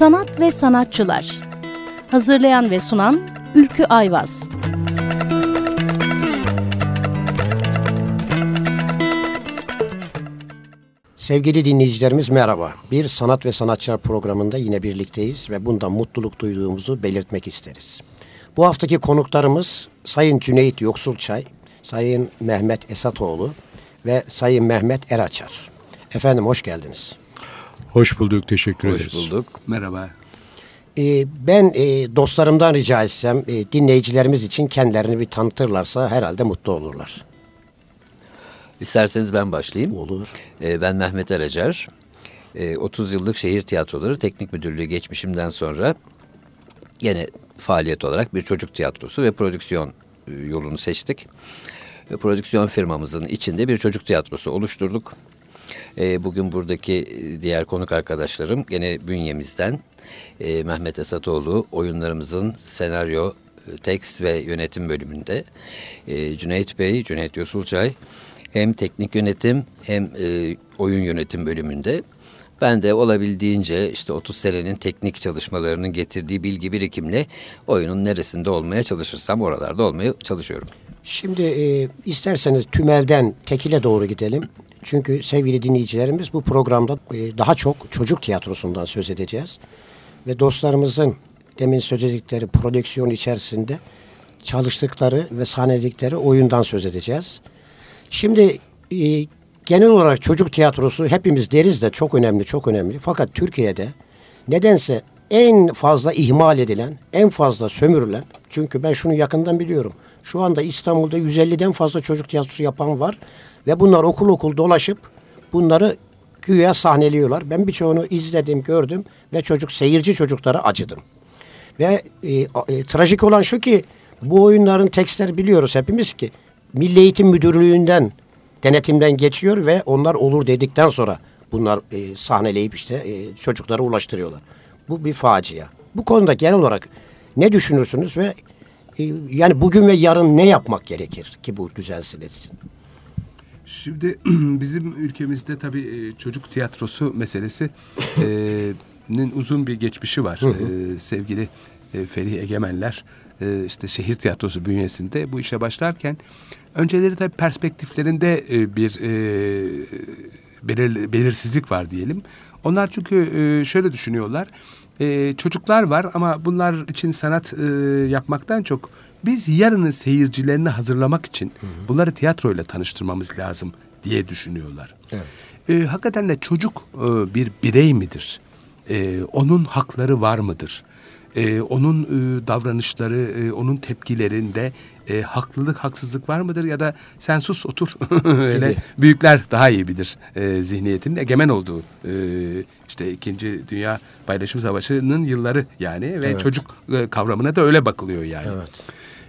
Sanat ve Sanatçılar Hazırlayan ve sunan Ülkü Ayvaz Sevgili dinleyicilerimiz merhaba. Bir Sanat ve Sanatçılar programında yine birlikteyiz ve bundan mutluluk duyduğumuzu belirtmek isteriz. Bu haftaki konuklarımız Sayın Cüneyt Yoksulçay, Sayın Mehmet Esatoğlu ve Sayın Mehmet Eraçar. Efendim hoş geldiniz. Hoş bulduk, teşekkür hoş ederiz. Hoş bulduk, merhaba. Ee, ben e, dostlarımdan rica etsem e, dinleyicilerimiz için kendilerini bir tanıtırlarsa herhalde mutlu olurlar. İsterseniz ben başlayayım. Olur. Ee, ben Mehmet Eracar. Ee, 30 yıllık şehir tiyatroları teknik müdürlüğü geçmişimden sonra yine faaliyet olarak bir çocuk tiyatrosu ve prodüksiyon e, yolunu seçtik. Prodüksiyon firmamızın içinde bir çocuk tiyatrosu oluşturduk. E, bugün buradaki e, diğer konuk arkadaşlarım gene bünyemizden e, Mehmet Esatoğlu oyunlarımızın senaryo, e, tekst ve yönetim bölümünde. E, Cüneyt Bey, Cüneyt Yosulçay hem teknik yönetim hem e, oyun yönetim bölümünde. Ben de olabildiğince işte 30 senenin teknik çalışmalarının getirdiği bilgi birikimle oyunun neresinde olmaya çalışırsam oralarda olmaya çalışıyorum. Şimdi e, isterseniz tümelden tekile doğru gidelim. Çünkü sevgili dinleyicilerimiz bu programda e, daha çok çocuk tiyatrosundan söz edeceğiz. Ve dostlarımızın demin söyledikleri prodüksiyon içerisinde çalıştıkları ve sahneledikleri oyundan söz edeceğiz. Şimdi e, genel olarak çocuk tiyatrosu hepimiz deriz de çok önemli, çok önemli. Fakat Türkiye'de nedense en fazla ihmal edilen, en fazla sömürülen, çünkü ben şunu yakından biliyorum. Şu anda İstanbul'da 150'den fazla çocuk tiyatrosu yapan var ve bunlar okul okul dolaşıp bunları güya sahneliyorlar. Ben birçoğunu izledim, gördüm ve çocuk seyirci çocuklara acıdım. Ve e, e, trajik olan şu ki bu oyunların tekstleri biliyoruz hepimiz ki Milli Eğitim Müdürlüğü'nden denetimden geçiyor ve onlar olur dedikten sonra bunlar e, sahneleyip işte e, çocuklara ulaştırıyorlar. Bu bir facia. Bu konuda genel olarak ne düşünürsünüz ve e, yani bugün ve yarın ne yapmak gerekir ki bu düzelsin etsin? Şimdi bizim ülkemizde tabii e, çocuk tiyatrosu meselesi e, uzun bir geçmişi var. E, sevgili Ferih Egemenler işte şehir tiyatrosu bünyesinde bu işe başlarken önceleri tabii perspektiflerinde bir belir, belirsizlik var diyelim. Onlar çünkü şöyle düşünüyorlar. Çocuklar var ama bunlar için sanat yapmaktan çok biz yarının seyircilerini hazırlamak için hı hı. bunları tiyatroyla tanıştırmamız lazım diye düşünüyorlar. Evet. E, hakikaten de çocuk e, bir birey midir? E, onun hakları var mıdır? e, onun e, davranışları, e, onun tepkilerinde e, haklılık, haksızlık var mıdır ya da sen sus otur öyle büyükler daha iyi bilir e, zihniyetinin egemen olduğu e, işte ikinci Dünya Paylaşım Savaşı'nın yılları yani ve evet. çocuk e, kavramına da öyle bakılıyor yani. Evet.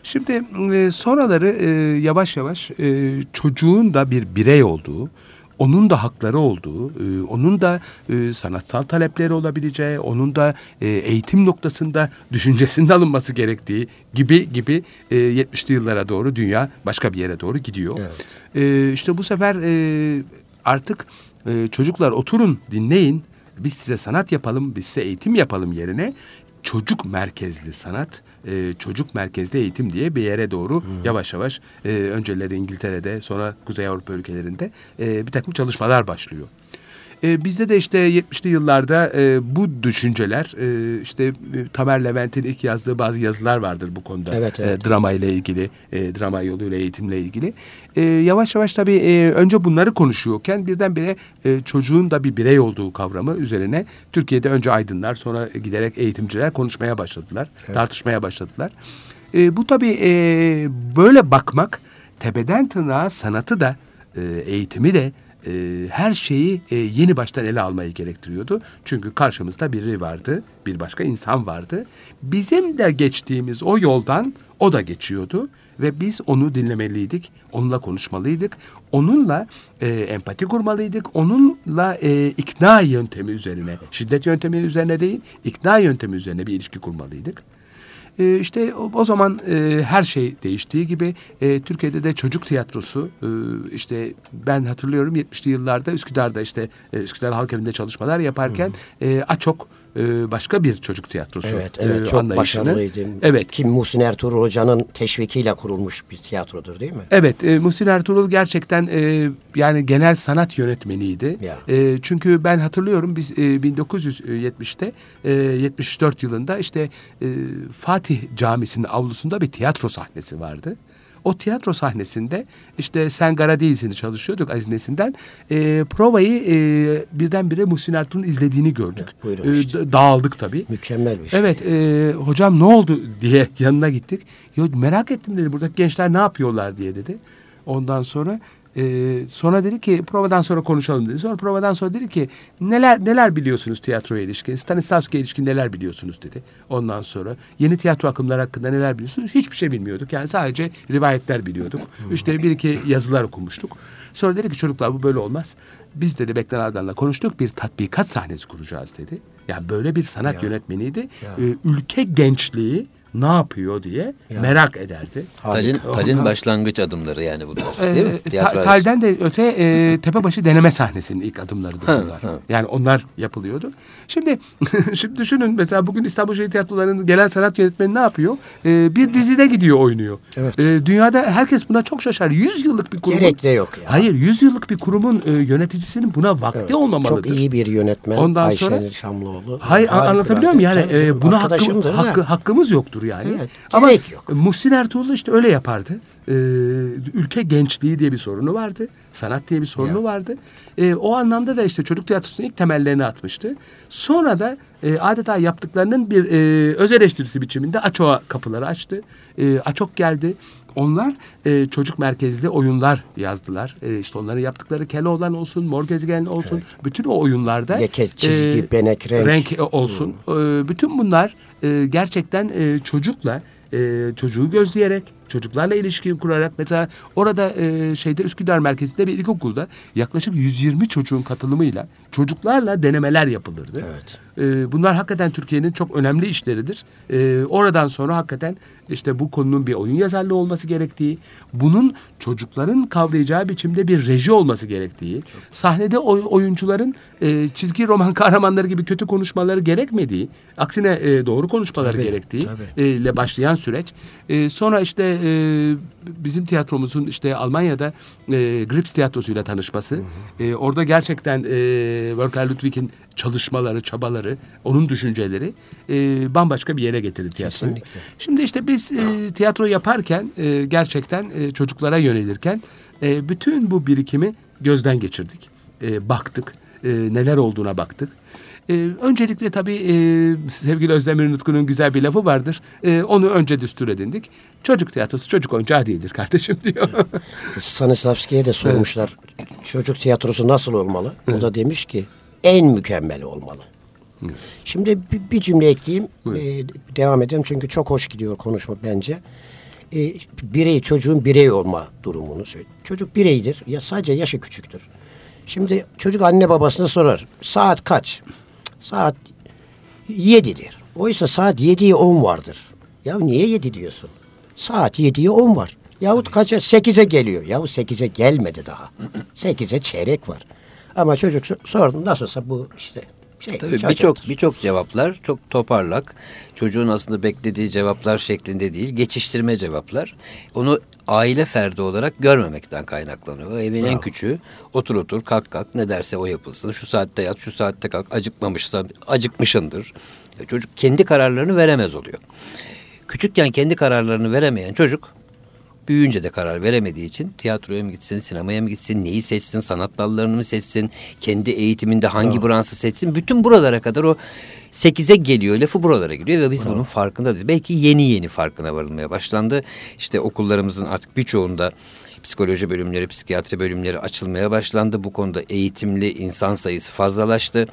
Şimdi e, sonraları e, yavaş yavaş e, çocuğun da bir birey olduğu, onun da hakları olduğu, e, onun da e, sanatsal talepleri olabileceği, onun da e, eğitim noktasında düşüncesinin alınması gerektiği gibi gibi e, 70'li yıllara doğru dünya başka bir yere doğru gidiyor. Evet. E, işte bu sefer e, artık e, çocuklar oturun dinleyin, biz size sanat yapalım, biz size eğitim yapalım yerine çocuk merkezli sanat, e, çocuk merkezli eğitim diye bir yere doğru hmm. yavaş yavaş e, önceleri İngiltere'de sonra Kuzey Avrupa ülkelerinde e, bir takım çalışmalar başlıyor. E, bizde de işte 70'li yıllarda e, bu düşünceler e, işte e, Tamer Levent'in ilk yazdığı bazı yazılar vardır bu konuda. Evet, evet. E, drama ile ilgili, e, drama yoluyla eğitimle ilgili. E, yavaş yavaş tabii e, önce bunları konuşuyorken birdenbire e, çocuğun da bir birey olduğu kavramı üzerine Türkiye'de önce aydınlar sonra giderek eğitimciler konuşmaya başladılar, evet. tartışmaya başladılar. E, bu tabii e, böyle bakmak tepeden tırnağa sanatı da e, eğitimi de e, her şeyi e, yeni baştan ele almayı gerektiriyordu. Çünkü karşımızda biri vardı, bir başka insan vardı. Bizim de geçtiğimiz o yoldan o da geçiyordu ve biz onu dinlemeliydik, onunla konuşmalıydık, onunla e, empati kurmalıydık, onunla e, ikna yöntemi üzerine, şiddet yöntemi üzerine değil, ikna yöntemi üzerine bir ilişki kurmalıydık. E, işte o, o zaman e, her şey değiştiği gibi e, Türkiye'de de çocuk tiyatrosu e, işte ben hatırlıyorum 70'li yıllarda Üsküdar'da işte e, Üsküdar Halk Evi'nde çalışmalar yaparken e, AÇOK e, başka bir çocuk tiyatrosu Evet, evet e, çok anlayışını. başarılıydı. Evet. Kim Muhsin Ertuğrul Hoca'nın teşvikiyle kurulmuş bir tiyatrodur değil mi? Evet, e, Muhsin Ertuğrul gerçekten e, yani genel sanat yönetmeniydi. Ya. E, çünkü ben hatırlıyorum biz e, 1970'te, e, 74 yılında işte e, Fatih Camisi'nin avlusunda bir tiyatro sahnesi vardı. O tiyatro sahnesinde işte Sen Gara Değilsin'i çalışıyorduk Aziz Nesin'den. E, provayı e, birdenbire Muhsin Ertuğrul'un izlediğini gördük. Evet, işte. da- dağıldık tabii. Mükemmel bir şey. Evet e, hocam ne oldu diye yanına gittik. Yo, merak ettim dedi buradaki gençler ne yapıyorlar diye dedi. Ondan sonra e, sonra dedi ki provadan sonra konuşalım dedi. Sonra provadan sonra dedi ki neler neler biliyorsunuz tiyatroya ilişkin? Stanislavski'ye ilişkin neler biliyorsunuz dedi. Ondan sonra yeni tiyatro akımları hakkında neler biliyorsunuz? Hiçbir şey bilmiyorduk. Yani sadece rivayetler biliyorduk. İşte bir iki yazılar okumuştuk. Sonra dedi ki çocuklar bu böyle olmaz. Biz dedi Bekler Ardan'la konuştuk bir tatbikat sahnesi kuracağız dedi. Yani böyle bir sanat Ya. yönetmeniydi. Ya. Ee, ülke gençliği ne yapıyor diye Ya. merak ederdi. Talin. Talin başlangıç adımları yani bunlar. Ee, değil mi? Ta- Tiyatro Tal'den de öte e, Tepebaşı deneme sahnesinin ilk adımlarıdır bunlar. Yani onlar yapılıyordu. Şimdi şimdi düşünün mesela bugün İstanbul Şehir Tiyatroları'nın genel sanat yönetmeni ne yapıyor? Ee, bir dizide gidiyor oynuyor. Evet. Ee, dünyada herkes buna çok şaşar. 100 yıllık bir kurumun... Gerek de yok ya. Hayır 100 yıllık bir kurumun e, yöneticisinin buna vakti Evet, olmamalıdır. Çok iyi bir yönetmen Ondan Ayşenil sonra- Şamlıoğlu. Hayır anlatabiliyor muyum? Yani e, canım, buna hakkı, hakkı, hakkımız yoktur yani. Evet, Ama yok. Muhsin Ertuğrul işte öyle yapardı. E, ülke gençliği diye bir sorunu vardı. Sanat diye bir sorunu Ya. vardı. E, o anlamda da işte çocuk tiyatrosunun ilk temellerini atmıştı. Sonra da e, adeta yaptıklarının bir e, öz eleştirisi biçiminde Açok'a kapıları açtı. E, Açok geldi. Onlar e, çocuk merkezli oyunlar yazdılar. E, işte onların yaptıkları Keloğlan olsun, Mor Gezegen olsun. Bütün o oyunlarda Leke, çizgi, benek, renk. e, olsun. E, bütün bunlar e, gerçekten e, çocukla e, çocuğu gözleyerek çocuklarla ilişki kurarak mesela orada e, şeyde Üsküdar merkezinde bir ilkokulda yaklaşık 120 çocuğun katılımıyla çocuklarla denemeler yapılırdı. Evet. E, bunlar hakikaten Türkiye'nin çok önemli işleridir. E, oradan sonra hakikaten işte bu konunun bir oyun yazarlığı olması gerektiği, bunun çocukların kavrayacağı biçimde bir reji olması gerektiği, sahnede oy- oyuncuların e, çizgi roman kahramanları gibi kötü konuşmaları gerekmediği, aksine e, doğru konuşmaları Tabii, gerektiği tabii. e, ile başlayan süreç. E, sonra işte e, bizim tiyatromuzun işte Almanya'da e, Grips tiyatrosuyla tanışması. E, orada gerçekten e, Werker Ludwig'in çalışmaları, çabaları, onun düşünceleri e, bambaşka bir yere getirdi tiyatroyu. Kesinlikle. Şimdi işte biz e, tiyatro yaparken e, gerçekten e, çocuklara yönelirken e, bütün bu birikimi gözden geçirdik. E, baktık. E, neler olduğuna baktık. E, öncelikle tabii e, sevgili Özdemir Nutku'nun güzel bir lafı vardır. E, onu önce düstur edindik. Çocuk tiyatrosu çocuk oyuncağı değildir kardeşim diyor. Stanislavski'ye de sormuşlar. Çocuk tiyatrosu nasıl olmalı? O da demiş ki en mükemmel olmalı. Şimdi bir, bir cümle ekleyeyim. Ee, devam edelim çünkü çok hoş gidiyor konuşma bence. Ee, birey çocuğun birey olma durumunu söyle. Çocuk bireydir. Ya sadece yaşı küçüktür. Şimdi çocuk anne babasına sorar. Saat kaç? Saat 7'dir. Oysa saat 7'ye 10 vardır. Ya niye 7 diyorsun? Saat 7'ye 10 var. Yahut kaça? 8'e geliyor. Yahu 8'e gelmedi daha. 8'e çeyrek var. Ama çocuk so- sordum nasılsa bu işte şey. Tabii birçok birçok cevaplar çok toparlak. Çocuğun aslında beklediği cevaplar şeklinde değil, geçiştirme cevaplar. Onu aile ferdi olarak görmemekten kaynaklanıyor. O evin en küçüğü otur otur kalk kalk ne derse o yapılsın. Şu saatte yat, şu saatte kalk. Acıkmamışsa acıkmışındır. E, Çocuk kendi kararlarını veremez oluyor. Küçükken kendi kararlarını veremeyen çocuk büyüyünce de karar veremediği için tiyatroya mı gitsin, sinemaya mı gitsin, neyi seçsin, sanat dallarını mı seçsin, kendi eğitiminde hangi branşı seçsin. Bütün buralara kadar o 8'e geliyor, lafı buralara giriyor ve biz bunun farkındayız. Belki yeni yeni farkına varılmaya başlandı. İşte okullarımızın artık birçoğunda psikoloji bölümleri, psikiyatri bölümleri açılmaya başlandı. Bu konuda eğitimli insan sayısı fazlalaştı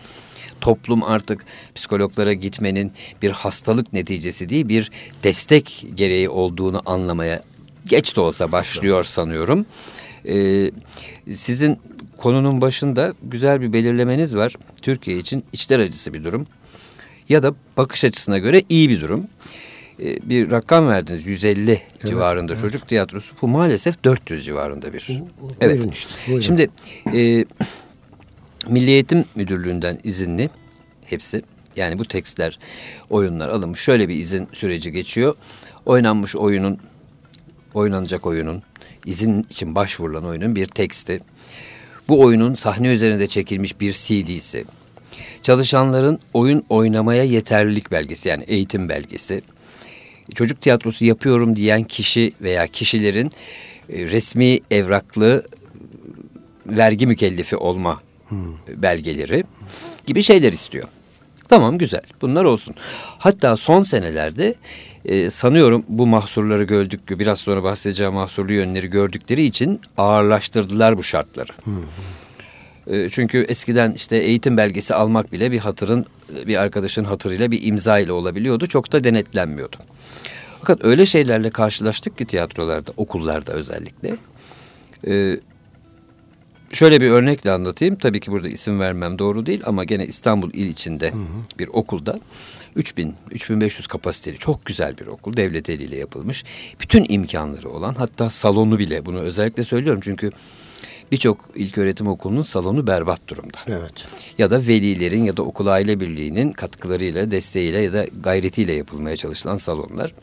toplum artık psikologlara gitmenin bir hastalık neticesi değil bir destek gereği olduğunu anlamaya geç de olsa başlıyor sanıyorum. Ee, sizin konunun başında güzel bir belirlemeniz var. Türkiye için içler acısı bir durum ya da bakış açısına göre iyi bir durum. Ee, bir rakam verdiniz 150 civarında çocuk tiyatrosu. Bu maalesef 400 civarında bir. Buyurun Evet. işte, buyurun. Şimdi e, Milli Eğitim Müdürlüğü'nden izinli hepsi. Yani bu tekstler, oyunlar alınmış. Şöyle bir izin süreci geçiyor. Oynanmış oyunun, oynanacak oyunun, izin için başvurulan oyunun bir teksti. Bu oyunun sahne üzerinde çekilmiş bir CD'si. Çalışanların oyun oynamaya yeterlilik belgesi yani eğitim belgesi. Çocuk tiyatrosu yapıyorum diyen kişi veya kişilerin e, resmi evraklı vergi mükellefi olma belgeleri gibi şeyler istiyor. Tamam güzel bunlar olsun. Hatta son senelerde e, sanıyorum bu mahsurları gördük biraz sonra bahsedeceğim mahsurlu yönleri gördükleri için ağırlaştırdılar bu şartları. E, çünkü eskiden işte eğitim belgesi almak bile bir hatırın bir arkadaşın hatırıyla bir imza ile olabiliyordu. Çok da denetlenmiyordu. Fakat öyle şeylerle karşılaştık ki tiyatrolarda, okullarda özellikle. Ee, şöyle bir örnekle anlatayım. Tabii ki burada isim vermem doğru değil ama gene İstanbul il içinde hı hı. bir okulda 3000 3500 kapasiteli çok güzel bir okul. Devlet eliyle yapılmış. Bütün imkanları olan hatta salonu bile bunu özellikle söylüyorum çünkü birçok ilköğretim okulunun salonu berbat durumda. Evet. Ya da velilerin ya da okul aile birliğinin katkılarıyla, desteğiyle ya da gayretiyle yapılmaya çalışılan salonlar.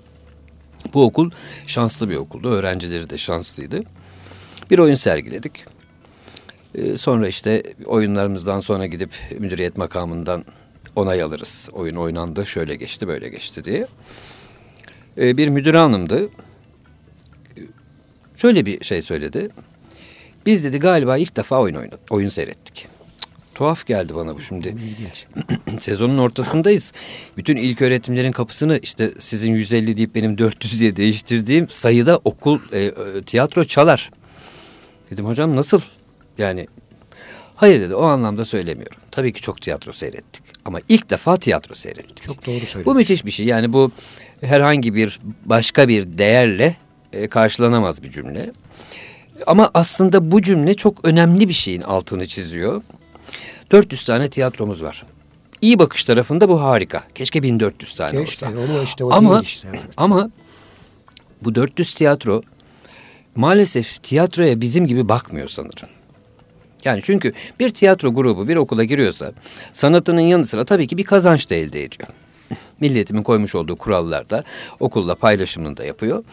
Bu okul şanslı bir okuldu. Öğrencileri de şanslıydı. Bir oyun sergiledik. Ee, sonra işte oyunlarımızdan sonra gidip müdüriyet makamından onay alırız. Oyun oynandı, şöyle geçti, böyle geçti diye. Ee, bir müdür hanımdı. Şöyle bir şey söyledi. Biz dedi galiba ilk defa oyun oynadık, oyun seyrettik. Tuhaf geldi bana bu şimdi. Sezonun ortasındayız. Bütün ilk öğretimlerin kapısını işte sizin 150 deyip benim 400 diye değiştirdiğim sayıda okul e, e, tiyatro çalar. Dedim hocam nasıl? Yani hayır dedi o anlamda söylemiyorum. Tabii ki çok tiyatro seyrettik. Ama ilk defa tiyatro seyrettik. Çok doğru söylüyorsun. Bu müthiş bir şey. Yani bu herhangi bir başka bir değerle e, karşılanamaz bir cümle. Ama aslında bu cümle çok önemli bir şeyin altını çiziyor. 400 tane tiyatromuz var. İyi bakış tarafında bu harika. Keşke 1400 tane Keşke, olsa. Ama işte o ama, işte. Evet. Ama bu 400 tiyatro maalesef tiyatroya bizim gibi bakmıyor sanırım. Yani çünkü bir tiyatro grubu bir okula giriyorsa sanatının yanı sıra tabii ki bir kazanç da elde ediyor. Milletimin koymuş olduğu kurallarda okulla paylaşımını da yapıyor.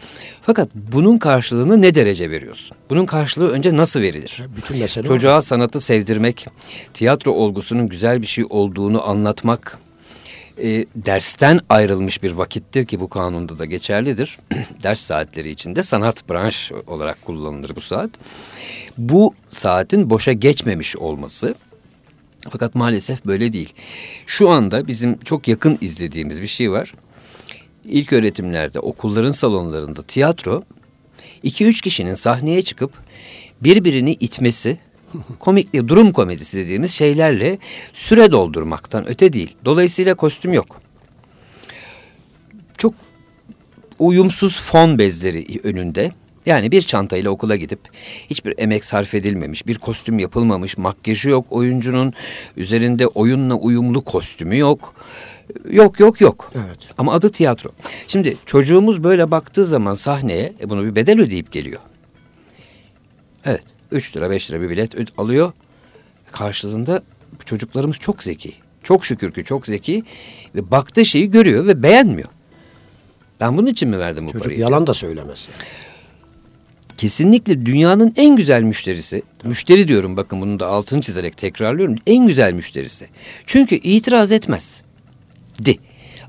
Fakat bunun karşılığını ne derece veriyorsun? Bunun karşılığı önce nasıl verilir? Bütün mesele Çocuğa o. sanatı sevdirmek, tiyatro olgusunun güzel bir şey olduğunu anlatmak, e, dersten ayrılmış bir vakittir ki bu kanunda da geçerlidir. Ders saatleri içinde sanat branş olarak kullanılır bu saat. Bu saatin boşa geçmemiş olması fakat maalesef böyle değil. Şu anda bizim çok yakın izlediğimiz bir şey var. İlk öğretimlerde, okulların salonlarında tiyatro, iki üç kişinin sahneye çıkıp birbirini itmesi, komikli durum komedisi dediğimiz şeylerle süre doldurmaktan öte değil. Dolayısıyla kostüm yok. Çok uyumsuz fon bezleri önünde yani bir çantayla okula gidip hiçbir emek sarf edilmemiş, bir kostüm yapılmamış, makyajı yok oyuncunun, üzerinde oyunla uyumlu kostümü yok. Yok yok yok. Evet. Ama adı tiyatro. Şimdi çocuğumuz böyle baktığı zaman sahneye e bunu bir bedel ödeyip geliyor. Evet. 3 lira 5 lira bir bilet alıyor. Karşılığında çocuklarımız çok zeki. Çok şükür ki çok zeki ve baktığı şeyi görüyor ve beğenmiyor. Ben bunun için mi verdim bu Çocuk parayı? Çocuk yalan da söylemez. Kesinlikle dünyanın en güzel müşterisi. Tabii. Müşteri diyorum bakın bunu da altını çizerek tekrarlıyorum. En güzel müşterisi. Çünkü itiraz etmez. Di.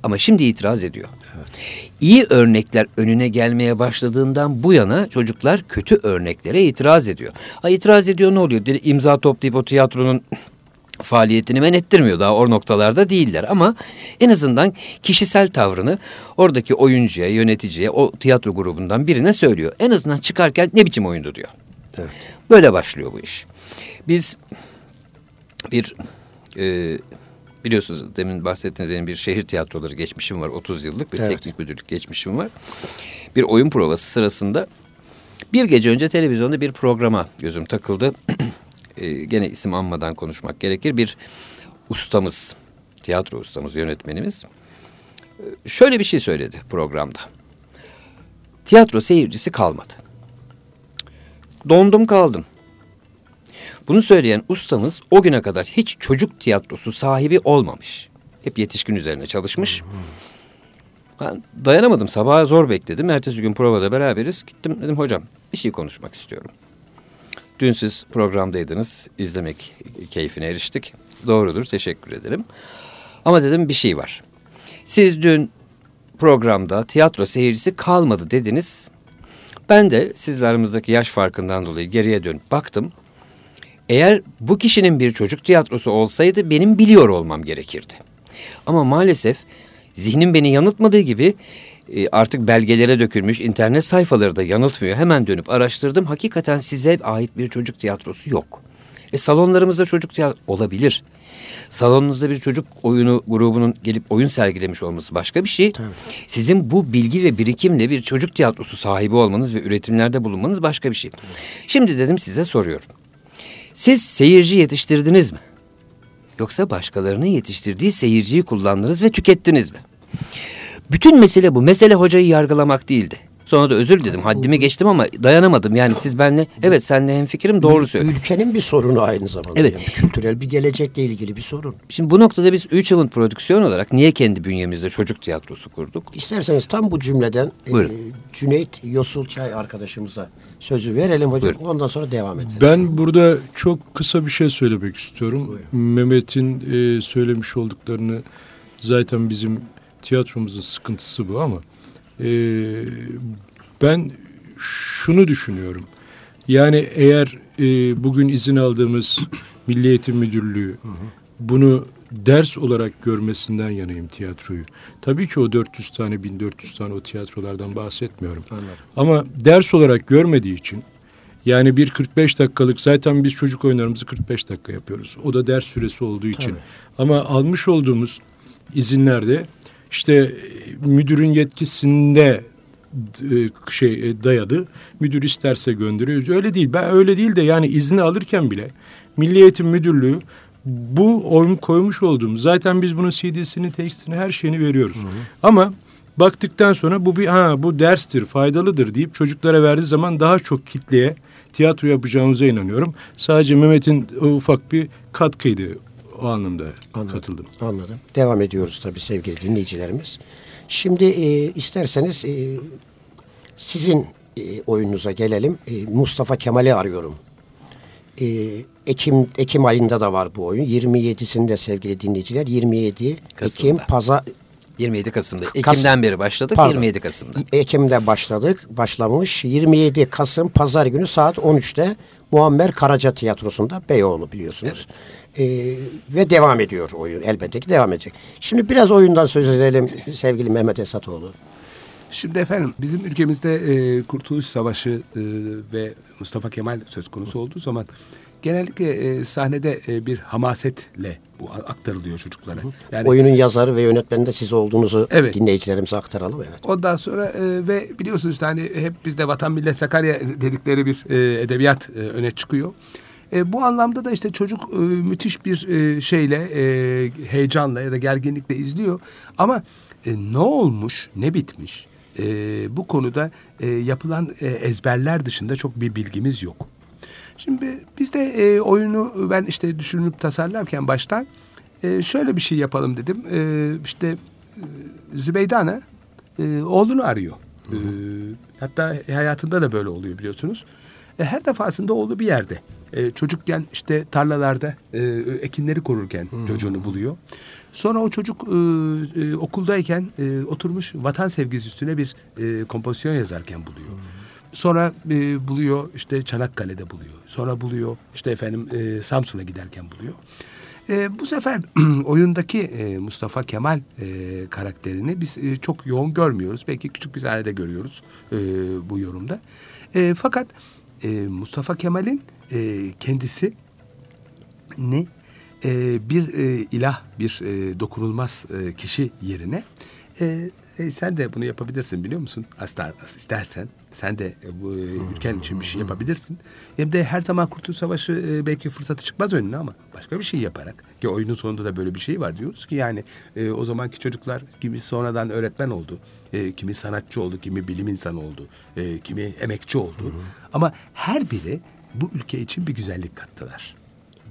Ama şimdi itiraz ediyor. Evet. İyi örnekler önüne gelmeye başladığından bu yana çocuklar kötü örneklere itiraz ediyor. Ha itiraz ediyor ne oluyor? İmza toplayıp o tiyatronun faaliyetini men ettirmiyor. Daha o noktalarda değiller ama en azından kişisel tavrını oradaki oyuncuya, yöneticiye, o tiyatro grubundan birine söylüyor. En azından çıkarken ne biçim oyundu diyor. Evet. Böyle başlıyor bu iş. Biz bir e, biliyorsunuz demin bahsettiğiniz benim bir şehir tiyatroları geçmişim var. 30 yıllık bir evet. teknik müdürlük geçmişim var. Bir oyun provası sırasında bir gece önce televizyonda bir programa gözüm takıldı. e, gene isim anmadan konuşmak gerekir. Bir ustamız, tiyatro ustamız, yönetmenimiz e, şöyle bir şey söyledi programda. Tiyatro seyircisi kalmadı. Dondum kaldım. Bunu söyleyen ustamız o güne kadar hiç çocuk tiyatrosu sahibi olmamış. Hep yetişkin üzerine çalışmış. Ben dayanamadım. Sabaha zor bekledim. Ertesi gün provada beraberiz. Gittim dedim hocam bir şey konuşmak istiyorum. Dün siz programdaydınız. izlemek keyfine eriştik. Doğrudur. Teşekkür ederim. Ama dedim bir şey var. Siz dün programda tiyatro seyircisi kalmadı dediniz. Ben de sizlerimizde yaş farkından dolayı geriye dönüp baktım. Eğer bu kişinin bir çocuk tiyatrosu olsaydı benim biliyor olmam gerekirdi. Ama maalesef zihnim beni yanıltmadığı gibi e, artık belgelere dökülmüş internet sayfaları da yanıltmıyor. Hemen dönüp araştırdım. Hakikaten size ait bir çocuk tiyatrosu yok. E salonlarımızda çocuk tiyatrosu olabilir. Salonunuzda bir çocuk oyunu grubunun gelip oyun sergilemiş olması başka bir şey. Tabii. Sizin bu bilgi ve birikimle bir çocuk tiyatrosu sahibi olmanız ve üretimlerde bulunmanız başka bir şey. Tabii. Şimdi dedim size soruyorum. Siz seyirci yetiştirdiniz mi? Yoksa başkalarının yetiştirdiği seyirciyi kullandınız ve tükettiniz mi? Bütün mesele bu. Mesele hocayı yargılamak değildi. Sonra da özür diledim. Haddimi geçtim ama dayanamadım. Yani siz benle evet senle hem fikrim doğru söylüyorsun. Ülkenin bir sorunu aynı zamanda. Evet. Yani kültürel bir gelecekle ilgili bir sorun. Şimdi bu noktada biz Üç Yılın prodüksiyon olarak niye kendi bünyemizde çocuk tiyatrosu kurduk? İsterseniz tam bu cümleden e, Cüneyt Yosulçay arkadaşımıza sözü verelim hocam. Buyurun. Ondan sonra devam edelim. Ben burada çok kısa bir şey söylemek istiyorum. Buyurun. Mehmet'in e, söylemiş olduklarını zaten bizim tiyatromuzun sıkıntısı bu ama e, ben şunu düşünüyorum. Yani eğer e, bugün izin aldığımız Milli Eğitim Müdürlüğü hı hı. bunu ders olarak görmesinden yanayım tiyatroyu. Tabii ki o 400 tane 1400 tane o tiyatrolardan bahsetmiyorum. Anladım. Ama ders olarak görmediği için yani bir 45 dakikalık zaten biz çocuk oyunlarımızı 45 dakika yapıyoruz. O da ders süresi olduğu için. Tabii. Ama almış olduğumuz izinlerde işte müdürün yetkisinde e, şey e, dayadı. Müdür isterse gönderiyor. Öyle değil. Ben öyle değil de yani izni alırken bile Milli Eğitim Müdürlüğü bu oyun koymuş olduğumuz zaten biz bunun CD'sini, tekstini her şeyini veriyoruz. Hı hı. Ama baktıktan sonra bu bir ha bu derstir, faydalıdır deyip çocuklara verdiği zaman daha çok kitleye tiyatro yapacağımıza inanıyorum. Sadece Mehmet'in ufak bir katkıydı o anlamda anladım, katıldım. Anladım. Devam ediyoruz tabii sevgili dinleyicilerimiz. Şimdi e, isterseniz e, sizin e, oyununuza gelelim. E, Mustafa Kemal'i arıyorum. E, Ekim Ekim ayında da var bu oyun. 27'sinde sevgili dinleyiciler. 27 Kasım'da. Ekim Pazar 27 Kasım'da. Ekim'den beri başladık. Pardon, 27 Kasım'da. Ekim'de başladık. Başlamış. 27 Kasım Pazar günü saat 13'te Muammer Karaca Tiyatrosu'nda Beyoğlu biliyorsunuz. Evet. Ee, ve devam ediyor oyun. Elbette ki devam edecek. Şimdi biraz oyundan söz edelim sevgili Mehmet Esatoğlu. Şimdi efendim bizim ülkemizde e, Kurtuluş Savaşı e, ve Mustafa Kemal söz konusu olduğu zaman genellikle e, sahnede e, bir hamasetle bu aktarılıyor çocuklara. Yani oyunun yazarı ve yönetmeni de siz olduğunuzu evet. dinleyicilerimize aktaralım evet. Ondan sonra e, ve biliyorsunuz işte hani hep bizde Vatan Millet Sakarya dedikleri bir e, edebiyat e, öne çıkıyor. E, bu anlamda da işte çocuk e, müthiş bir e, şeyle e, heyecanla ya da gerginlikle izliyor. Ama e, ne olmuş, ne bitmiş? E, bu konuda e, yapılan e, ezberler dışında çok bir bilgimiz yok. Şimdi biz de e, oyunu ben işte düşünüp tasarlarken baştan e, şöyle bir şey yapalım dedim. E, işte e, Zübeyde Ana e, oğlunu arıyor. E, hatta hayatında da böyle oluyor biliyorsunuz. E, her defasında oğlu bir yerde. E, çocukken işte tarlalarda e, ekinleri korurken hmm. çocuğunu buluyor. Sonra o çocuk e, e, okuldayken e, oturmuş vatan sevgisi üstüne bir e, kompozisyon yazarken buluyor. Hmm. Sonra e, buluyor işte Çanakkale'de buluyor. Sonra buluyor işte efendim e, Samsun'a giderken buluyor. E, bu sefer oyundaki e, Mustafa Kemal e, karakterini biz e, çok yoğun görmüyoruz. Belki küçük bir sahnede görüyoruz e, bu yorumda. E, fakat e, Mustafa Kemal'in e, kendisi ne e, bir e, ilah, bir e, dokunulmaz e, kişi yerine e, e, sen de bunu yapabilirsin biliyor musun? Asla istersen sen de e, bu e, ülken için bir şey yapabilirsin. Hem de her zaman Kurtuluş Savaşı e, belki fırsatı çıkmaz önüne ama başka bir şey yaparak ki oyunun sonunda da böyle bir şey var diyoruz ki yani e, o zamanki çocuklar kimi sonradan öğretmen oldu, e, kimi sanatçı oldu, kimi bilim insanı oldu, e, kimi emekçi oldu. Hı hı. Ama her biri bu ülke için bir güzellik kattılar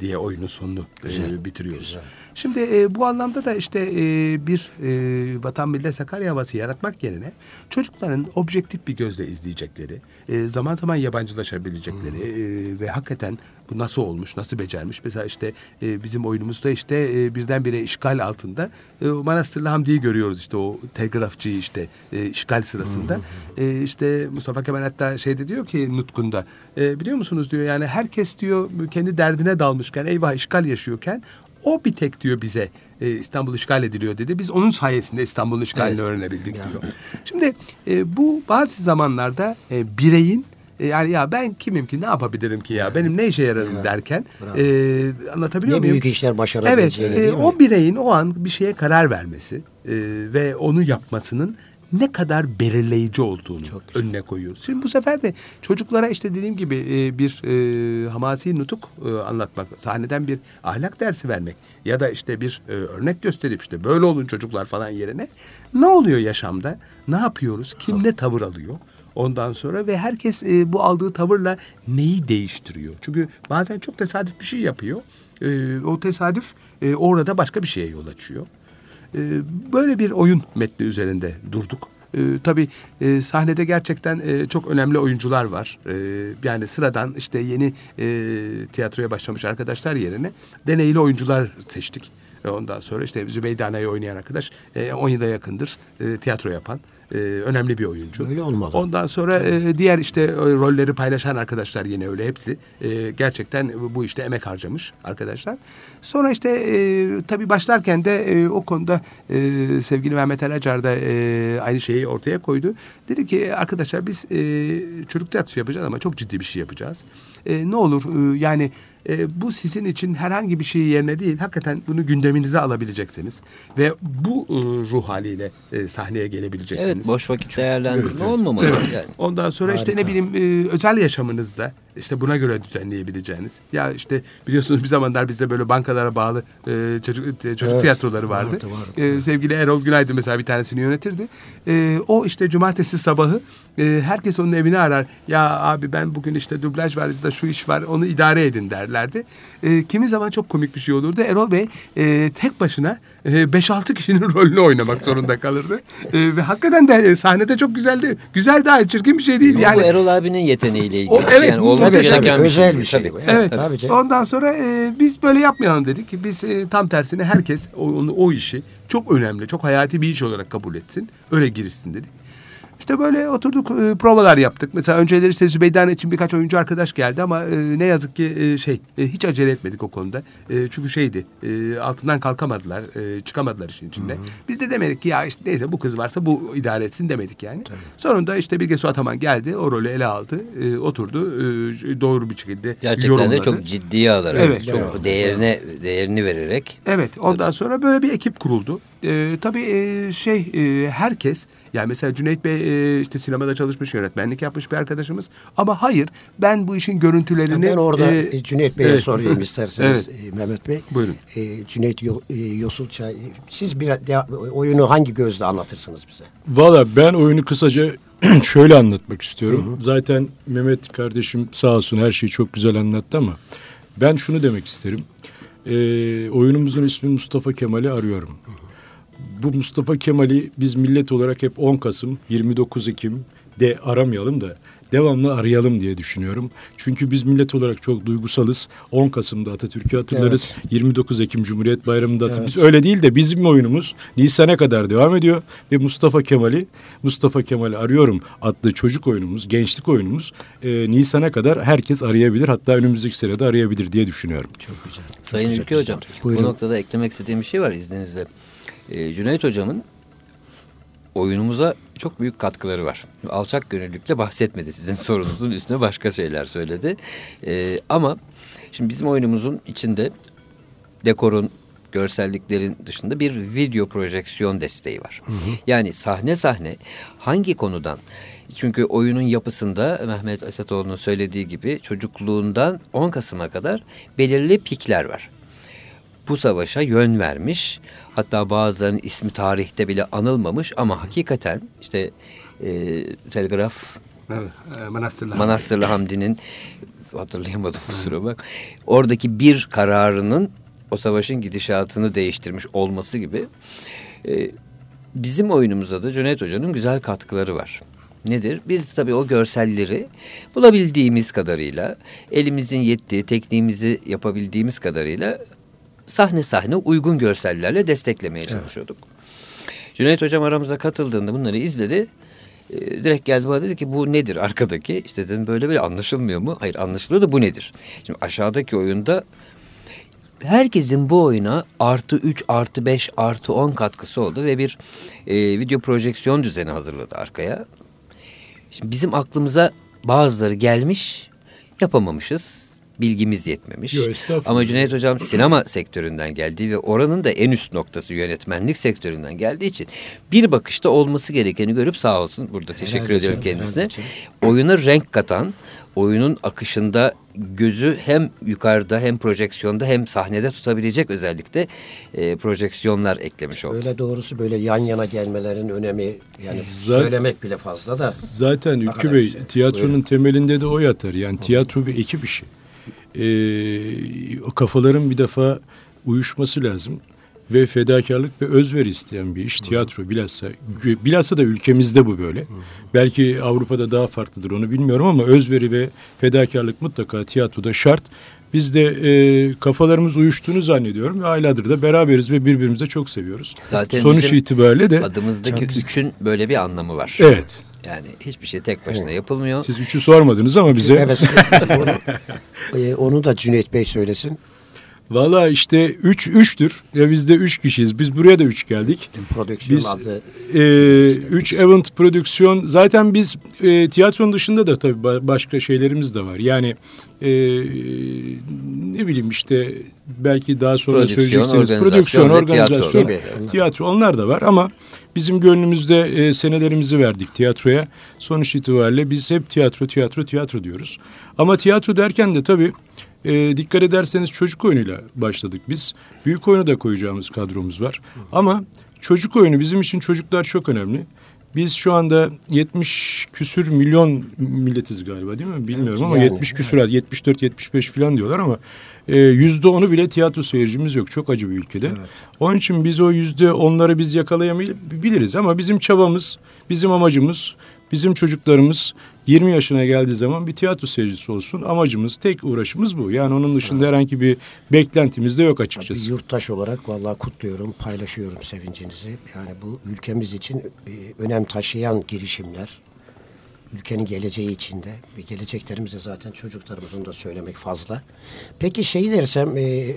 diye oyunun sonunu e, bitiriyoruz. Güzel. Şimdi e, bu anlamda da işte e, bir e, vatan millet Sakarya havası yaratmak yerine çocukların objektif bir gözle izleyecekleri, e, zaman zaman yabancılaşabilecekleri e, ve hakikaten bu nasıl olmuş, nasıl becermiş. Mesela işte e, bizim oyunumuzda işte e, birdenbire işgal altında e, Manastırlı Hamdi'yi görüyoruz işte o telgrafçıyı işte e, işgal sırasında. E, işte Mustafa Kemal hatta şeyde diyor ki Nutkunda e, biliyor musunuz diyor yani herkes diyor kendi derdine dalmışken eyvah işgal yaşıyorken o bir tek diyor bize e, İstanbul işgal ediliyor dedi. Biz onun sayesinde İstanbul'un işgalini evet. öğrenebildik diyor. Şimdi e, bu bazı zamanlarda e, bireyin yani ya ben kimim ki ne yapabilirim ki ya benim ne işe yararım evet. derken e, anlatabiliyor ne muyum? Ne büyük işler başarabileceğini evet, e, O bireyin o an bir şeye karar vermesi e, ve onu yapmasının ne kadar belirleyici olduğunu Çok önüne koyuyoruz. Şimdi bu sefer de çocuklara işte dediğim gibi e, bir e, hamasi nutuk e, anlatmak, sahneden bir ahlak dersi vermek ya da işte bir e, örnek gösterip işte böyle olun çocuklar falan yerine ne oluyor yaşamda? Ne yapıyoruz? Kim ne tavır alıyor? Ondan sonra ve herkes e, bu aldığı tavırla neyi değiştiriyor? Çünkü bazen çok tesadüf bir şey yapıyor. E, o tesadüf e, orada başka bir şeye yol açıyor. E, böyle bir oyun metni üzerinde durduk. E, tabii e, sahnede gerçekten e, çok önemli oyuncular var. E, yani sıradan işte yeni e, tiyatroya başlamış arkadaşlar yerine deneyli oyuncular seçtik. E, ondan sonra işte Zübeyde Ana'yı oynayan arkadaş e, 10 yıla yakındır e, tiyatro yapan e, önemli bir oyuncu. Öyle olmalı. Ondan sonra e, diğer işte e, rolleri paylaşan arkadaşlar yine öyle hepsi. E, gerçekten bu işte emek harcamış arkadaşlar. Sonra işte e, tabii başlarken de e, o konuda e, sevgili Mehmet Ali Acar da e, aynı şeyi ortaya koydu. Dedi ki arkadaşlar biz e, çocuk tiyatrosu yapacağız ama çok ciddi bir şey yapacağız. E, ne olur e, yani e, bu sizin için herhangi bir şey yerine değil, hakikaten bunu gündeminize alabileceksiniz. Ve bu e, ruh haliyle e, sahneye gelebileceksiniz. Evet, boş vakit değerlendirme evet, olmamalı. Evet. Yani. Ondan sonra Harika. işte ne bileyim e, özel yaşamınızda işte buna göre düzenleyebileceğiniz. Ya işte biliyorsunuz bir zamanlar bizde böyle bankalara bağlı e, çocuk e, çocuk evet, tiyatroları vardı. vardı, vardı. E, sevgili Erol Günaydın mesela bir tanesini yönetirdi. E, o işte cumartesi sabahı e, herkes onun evini arar. Ya abi ben bugün işte dublaj var da şu iş var onu idare edin derlerdi. E, kimi zaman çok komik bir şey olurdu. Erol Bey e, tek başına 5-6 e, kişinin rolünü oynamak zorunda kalırdı. E, ve hakikaten de e, sahnede çok güzeldi. Güzel daha çirkin bir şey değil. Yani, bu Erol abinin yeteneğiyle ilgili. O, evet, yani olması evet, gereken tabii, bir özel şey. bir şey. Tabii. Evet. evet. Tabii Ondan sonra e, biz böyle yapmayalım dedik. Biz e, tam tersine herkes o, o işi çok önemli, çok hayati bir iş olarak kabul etsin. Öyle girişsin dedik. İşte böyle oturduk e, provalar yaptık. Mesela önceleri işte Zübeydane için birkaç oyuncu arkadaş geldi ama e, ne yazık ki e, şey e, hiç acele etmedik o konuda. E, çünkü şeydi e, altından kalkamadılar, e, çıkamadılar işin içinde. Hı hı. Biz de demedik ki ya işte neyse bu kız varsa bu idare etsin demedik yani. Tabii. Sonunda işte Bilge Su Ataman geldi, o rolü ele aldı, e, oturdu, e, doğru bir şekilde Gerçekten yorumladı. de çok ciddiye alarak, evet, çok evet. değerine değerini vererek. Evet, ondan sonra böyle bir ekip kuruldu. E, tabii e, şey e, herkes yani mesela Cüneyt Bey e, işte sinemada çalışmış, yönetmenlik yapmış bir arkadaşımız. Ama hayır ben bu işin görüntülerini... Ben orada e, Cüneyt Bey'e evet. sorayım isterseniz evet. Mehmet Bey. Buyurun. E, Cüneyt Yo, e, Yosulçay, siz bir de, oyunu hangi gözle anlatırsınız bize? Valla ben oyunu kısaca şöyle anlatmak istiyorum. Hı hı. Zaten Mehmet kardeşim sağ olsun her şeyi çok güzel anlattı ama ben şunu demek isterim. E, oyunumuzun ismi Mustafa Kemal'i arıyorum. Hı hı bu Mustafa Kemal'i biz millet olarak hep 10 Kasım, 29 Ekim de aramayalım da devamlı arayalım diye düşünüyorum. Çünkü biz millet olarak çok duygusalız. 10 Kasım'da Atatürk'ü hatırlarız. Evet. 29 Ekim Cumhuriyet Bayramı'nda hatırlarız. Evet. Öyle değil de bizim oyunumuz Nisan'a kadar devam ediyor. Ve Mustafa Kemal'i Mustafa Kemal'i arıyorum adlı çocuk oyunumuz, gençlik oyunumuz e, Nisan'a kadar herkes arayabilir. Hatta önümüzdeki senede arayabilir diye düşünüyorum. Çok güzel. Çok Sayın Ülke Hocam Buyurun. bu noktada eklemek istediğim bir şey var izninizle. E, Cüneyt Hocam'ın oyunumuza çok büyük katkıları var. Alçak gönüllülükle bahsetmedi sizin sorunuzun üstüne başka şeyler söyledi. E, ama şimdi bizim oyunumuzun içinde dekorun, görselliklerin dışında bir video projeksiyon desteği var. Hı hı. Yani sahne sahne hangi konudan çünkü oyunun yapısında Mehmet Esatoğlu'nun söylediği gibi çocukluğundan 10 Kasım'a kadar belirli pikler var. Bu savaşa yön vermiş Hatta bazılarının ismi tarihte bile anılmamış ama hakikaten işte e, telgraf evet, e, Manastırlı, Manastırlı Hamdi'nin hatırlayamadım kusura bak. Oradaki bir kararının o savaşın gidişatını değiştirmiş olması gibi e, bizim oyunumuza da Cüneyt Hoca'nın güzel katkıları var. Nedir? Biz tabii o görselleri bulabildiğimiz kadarıyla, elimizin yettiği, tekniğimizi yapabildiğimiz kadarıyla sahne sahne uygun görsellerle desteklemeye çalışıyorduk. Evet. Cüneyt Hocam aramıza katıldığında bunları izledi. E, direkt geldi bana dedi ki bu nedir arkadaki? İşte dedim böyle böyle anlaşılmıyor mu? Hayır anlaşılıyor da bu nedir? Şimdi aşağıdaki oyunda herkesin bu oyuna artı 3, artı 5, artı 10 katkısı oldu ve bir e, video projeksiyon düzeni hazırladı arkaya. Şimdi bizim aklımıza bazıları gelmiş, yapamamışız. Bilgimiz yetmemiş. Yo, Ama Cüneyt Hocam sinema sektöründen geldiği ve oranın da en üst noktası yönetmenlik sektöründen geldiği için bir bakışta olması gerekeni görüp sağ olsun burada teşekkür Helal ediyorum canım, kendisine. Oyuna renk katan, oyunun akışında gözü hem yukarıda hem projeksiyonda hem sahnede tutabilecek özellikle e, projeksiyonlar eklemiş oldu. Öyle doğrusu böyle yan yana gelmelerin önemi yani Zaten- söylemek bile fazla da. Zaten Ülkü Bey güzel. tiyatronun Buyurun. temelinde de o yatar. Yani tiyatro bir ekip işi. O kafaların bir defa uyuşması lazım. Ve fedakarlık ve özveri isteyen bir iş. Tiyatro bilhassa. Bilhassa da ülkemizde bu böyle. Belki Avrupa'da daha farklıdır onu bilmiyorum ama özveri ve fedakarlık mutlaka tiyatroda şart. Biz de e, kafalarımız uyuştuğunu zannediyorum ve aylardır da beraberiz ve birbirimizi çok seviyoruz. Zaten Sonuç itibariyle de Adımızdaki üçün böyle bir anlamı var. evet. Yani hiçbir şey tek başına yapılmıyor. Siz üçü sormadınız ama bize. Evet. onu, e, onu da Cüneyt Bey söylesin. Valla işte üç üçtür. Ya biz de üç kişiyiz. Biz buraya da üç geldik. Prodüksiyon Biz adı. e, üç event prodüksiyon. Zaten biz e, tiyatronun dışında da tabii ba- başka şeylerimiz de var. Yani e, ne bileyim işte belki daha sonra Prodüksiyon, söyleyeceksiniz. Prodüksiyon, tiyatro. organizasyon. Gibi. Tiyatro onlar da var ama bizim gönlümüzde e, senelerimizi verdik tiyatroya. Sonuç itibariyle biz hep tiyatro, tiyatro, tiyatro diyoruz. Ama tiyatro derken de tabii e, dikkat ederseniz çocuk oyunuyla başladık biz. Büyük oyunu da koyacağımız kadromuz var. Ama çocuk oyunu bizim için çocuklar çok önemli. Biz şu anda 70 küsür milyon milletiz galiba değil mi? Bilmiyorum Evet, ama yani, 70 küsür 74-75 falan diyorlar ama e, yüzde onu bile tiyatro seyircimiz yok. Çok acı bir ülkede. Onun için biz o yüzde onları biz yakalayamayabiliriz ama bizim çabamız, bizim amacımız, bizim çocuklarımız 20 yaşına geldiği zaman bir tiyatro seyircisi olsun. Amacımız, tek uğraşımız bu. Yani onun dışında herhangi bir beklentimiz de yok açıkçası. yurttaş olarak vallahi kutluyorum, paylaşıyorum sevincinizi. Yani bu ülkemiz için e, önem taşıyan girişimler. Ülkenin geleceği içinde ve geleceklerimiz de zaten çocuklarımızın da söylemek fazla. Peki şey dersem e,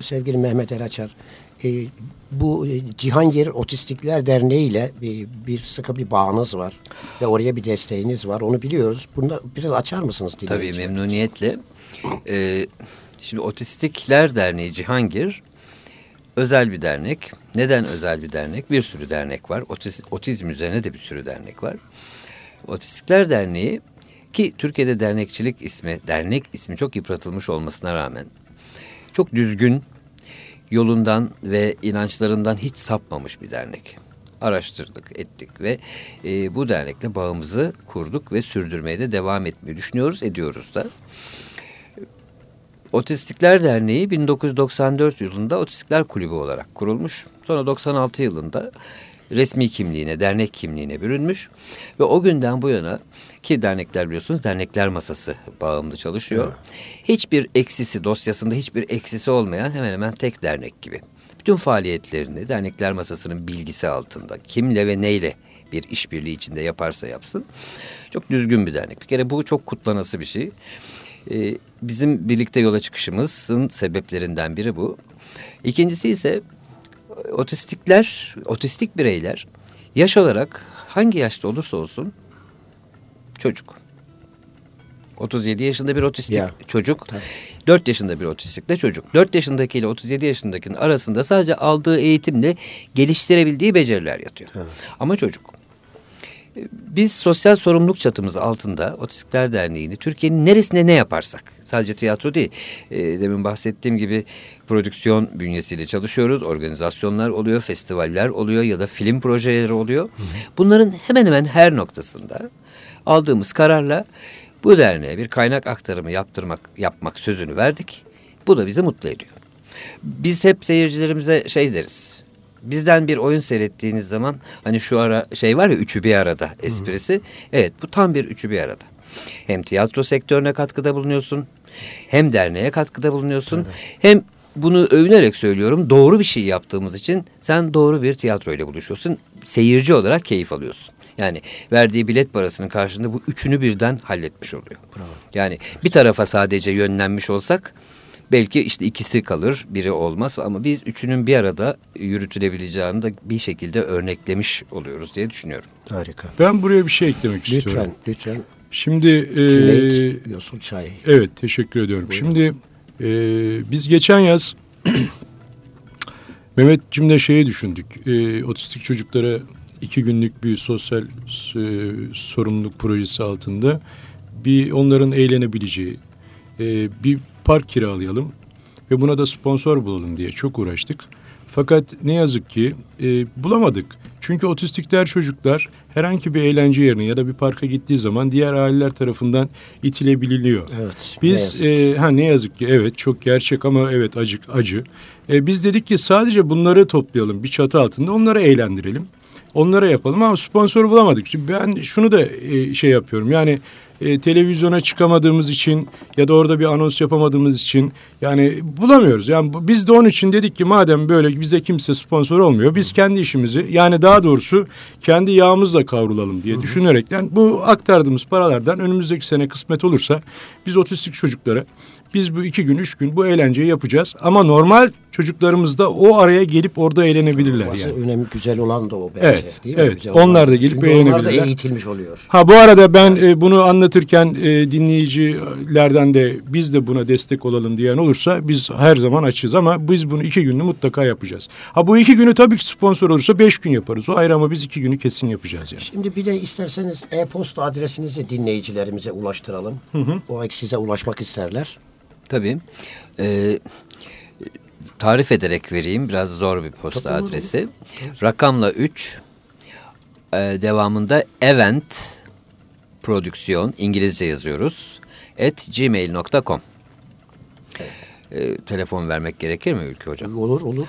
sevgili Mehmet Eraçar, e, bu e, Cihangir Otistikler Derneği ile bir, bir sıkı bir bağınız var ve oraya bir desteğiniz var. Onu biliyoruz. Bunu biraz açar mısınız? Tabii memnuniyetle. Ee, şimdi Otistikler Derneği Cihangir özel bir dernek. Neden özel bir dernek? Bir sürü dernek var. Otiz, otizm üzerine de bir sürü dernek var. Otistikler Derneği ki Türkiye'de dernekçilik ismi, dernek ismi çok yıpratılmış olmasına rağmen çok düzgün, yolundan ve inançlarından hiç sapmamış bir dernek. Araştırdık, ettik ve e, bu dernekle bağımızı kurduk ve sürdürmeye de devam etmeyi düşünüyoruz, ediyoruz da. Otistikler Derneği 1994 yılında Otistikler Kulübü olarak kurulmuş. Sonra 96 yılında resmi kimliğine, dernek kimliğine bürünmüş. Ve o günden bu yana ki dernekler biliyorsunuz dernekler masası bağımlı çalışıyor. Hiçbir eksisi dosyasında hiçbir eksisi olmayan hemen hemen tek dernek gibi. Bütün faaliyetlerini dernekler masasının bilgisi altında kimle ve neyle bir işbirliği içinde yaparsa yapsın. Çok düzgün bir dernek. Bir kere bu çok kutlanası bir şey. Ee, bizim birlikte yola çıkışımızın sebeplerinden biri bu. İkincisi ise otistikler, otistik bireyler yaş olarak hangi yaşta olursa olsun çocuk. 37 yaşında bir otistik Ya, çocuk, tabii. 4 yaşında bir otistikle çocuk. 4 yaşındaki ile 37 yaşındakinin arasında sadece aldığı eğitimle geliştirebildiği beceriler yatıyor. Ama çocuk. Biz sosyal sorumluluk çatımız altında Otistikler Derneği'ni Türkiye'nin neresinde ne yaparsak sadece tiyatro değil e, demin bahsettiğim gibi prodüksiyon bünyesiyle çalışıyoruz. Organizasyonlar oluyor, festivaller oluyor ya da film projeleri oluyor. Bunların hemen hemen her noktasında aldığımız kararla Bu derneğe bir kaynak aktarımı yaptırmak yapmak sözünü verdik. Bu da bizi mutlu ediyor. Biz hep seyircilerimize şey deriz. Bizden bir oyun seyrettiğiniz zaman hani şu ara şey var ya üçü bir arada esprisi. Hı. Evet bu tam bir üçü bir arada. Hem tiyatro sektörüne katkıda bulunuyorsun. Hem derneğe katkıda bulunuyorsun. Tabii. Hem bunu övünerek söylüyorum. Doğru bir şey yaptığımız için sen doğru bir tiyatro ile buluşuyorsun. Seyirci olarak keyif alıyorsun. Yani verdiği bilet parasının karşılığında bu üçünü birden halletmiş oluyor. Bravo. Yani bir tarafa sadece yönlenmiş olsak belki işte ikisi kalır biri olmaz ama biz üçünün bir arada yürütülebileceğini de bir şekilde örneklemiş oluyoruz diye düşünüyorum. Harika. Ben buraya bir şey eklemek lütfen, istiyorum. Lütfen lütfen. Şimdi e, Cüneyt Yosun Çay. Evet teşekkür ediyorum. Buyurun. Şimdi e, biz geçen yaz Mehmetciğim de şeyi düşündük. E, otistik çocuklara iki günlük bir sosyal e, sorumluluk projesi altında bir onların eğlenebileceği e, bir park kiralayalım ve buna da sponsor bulalım diye çok uğraştık. Fakat ne yazık ki e, bulamadık. Çünkü otistikler çocuklar herhangi bir eğlence yerine ya da bir parka gittiği zaman diğer aileler tarafından itilebiliyor. Evet. Biz ne e, ha ne yazık ki evet çok gerçek ama evet acık acı. E, biz dedik ki sadece bunları toplayalım bir çatı altında onları eğlendirelim. Onlara yapalım ama sponsor bulamadık. Şimdi ben şunu da e, şey yapıyorum. Yani e, televizyona çıkamadığımız için ya da orada bir anons yapamadığımız için yani bulamıyoruz. Yani biz de onun için dedik ki madem böyle bize kimse sponsor olmuyor biz kendi işimizi yani daha doğrusu kendi yağımızla kavrulalım diye düşünerekten bu aktardığımız paralardan önümüzdeki sene kısmet olursa biz otistik çocuklara biz bu iki gün, üç gün bu eğlenceyi yapacağız. Ama normal çocuklarımız da o araya gelip orada eğlenebilirler Orası yani. önemli güzel olan da o bence. Evet, değil mi? evet. Güzel onlar olan. da gelip Çünkü eğlenebilirler. onlar da eğitilmiş oluyor. Ha bu arada ben e, bunu anlatırken e, dinleyicilerden de biz de buna destek olalım diyen olursa biz her zaman açız ama biz bunu iki günlü mutlaka yapacağız. Ha bu iki günü tabii ki sponsor olursa beş gün yaparız. O ayrı ama biz iki günü kesin yapacağız yani. Şimdi bir de isterseniz e-posta adresinizi dinleyicilerimize ulaştıralım. Hı hı. O size ulaşmak isterler. Tabii. Ee, tarif ederek vereyim. Biraz zor bir posta Tabii, adresi. Olur. Rakamla 3. E, devamında event prodüksiyon İngilizce yazıyoruz. at gmail.com e, Telefon vermek gerekir mi Ülke Hocam? Olur olur.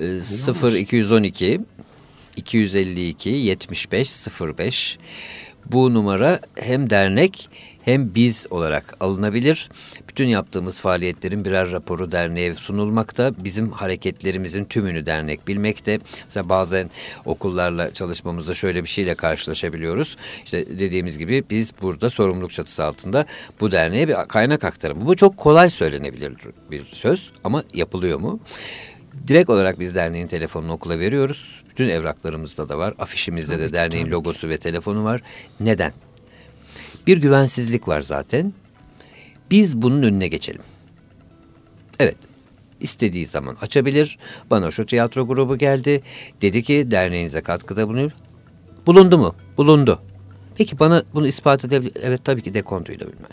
E, 0 212 252 75 05 bu numara hem dernek hem biz olarak alınabilir. Bütün yaptığımız faaliyetlerin birer raporu derneğe sunulmakta. Bizim hareketlerimizin tümünü dernek bilmekte. Mesela bazen okullarla çalışmamızda şöyle bir şeyle karşılaşabiliyoruz. İşte dediğimiz gibi biz burada sorumluluk çatısı altında bu derneğe bir kaynak aktarımı. Bu çok kolay söylenebilir bir söz ama yapılıyor mu? Direkt olarak biz derneğin telefonunu okula veriyoruz. Bütün evraklarımızda da var. Afişimizde tabii de derneğin logosu ve telefonu var. Neden? Bir güvensizlik var zaten. Biz bunun önüne geçelim. Evet, istediği zaman açabilir. Bana şu tiyatro grubu geldi. Dedi ki derneğinize katkıda bulunuyor. Bulundu mu? Bulundu. Peki bana bunu ispat edebilir. Evet tabii ki dekontuyla bilmem.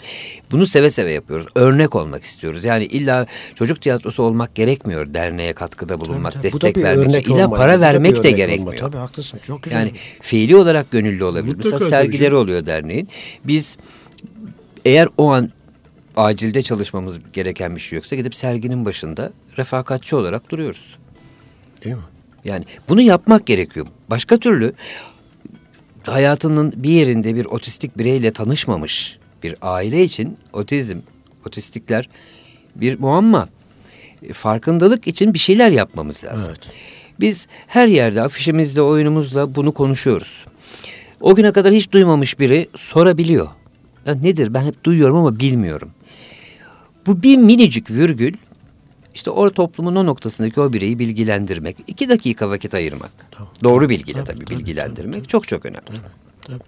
Bunu seve seve yapıyoruz. Örnek olmak istiyoruz. Yani illa çocuk tiyatrosu olmak gerekmiyor derneğe katkıda bulunmak, tabii, tabii. destek vermek için. İlla para vermek de gerekmiyor. Olma. Tabii haklısın. Çok güzel. Yani fiili olarak gönüllü olabilir. Mutlaka Mesela sergileri oluyor derneğin. Biz eğer o an acilde çalışmamız gereken bir şey yoksa gidip serginin başında refakatçi olarak duruyoruz. Değil mi? Yani bunu yapmak gerekiyor. Başka türlü hayatının bir yerinde bir otistik bireyle tanışmamış bir aile için otizm, otistikler bir muamma. E, farkındalık için bir şeyler yapmamız lazım. Evet. Biz her yerde afişimizde, oyunumuzla bunu konuşuyoruz. O güne kadar hiç duymamış biri sorabiliyor. Ya nedir ben hep duyuyorum ama bilmiyorum. Bu bir minicik virgül işte o toplumun o noktasındaki o bireyi bilgilendirmek. iki dakika vakit ayırmak. Tamam. Doğru bilgiyle tabii, tabii, tabii bilgilendirmek tabii, çok çok önemli. Tabii, tabii.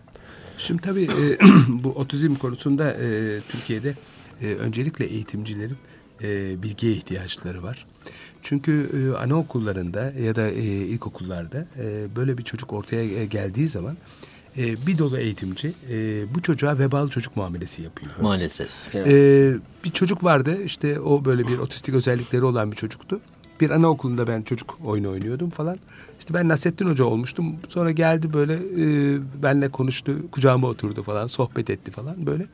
Şimdi tabii e, bu otizm konusunda e, Türkiye'de e, öncelikle eğitimcilerin e, bilgiye ihtiyaçları var. Çünkü e, anaokullarında ya da e, ilkokullarda e, böyle bir çocuk ortaya e, geldiği zaman e, bir dolu eğitimci e, bu çocuğa vebalı çocuk muamelesi yapıyor. Maalesef. E, bir çocuk vardı işte o böyle bir otistik özellikleri olan bir çocuktu. Bir anaokulunda ben çocuk oyunu oynuyordum falan. İşte ben Nasrettin Hoca olmuştum. Sonra geldi böyle e, benle konuştu, kucağıma oturdu falan, sohbet etti falan böyle.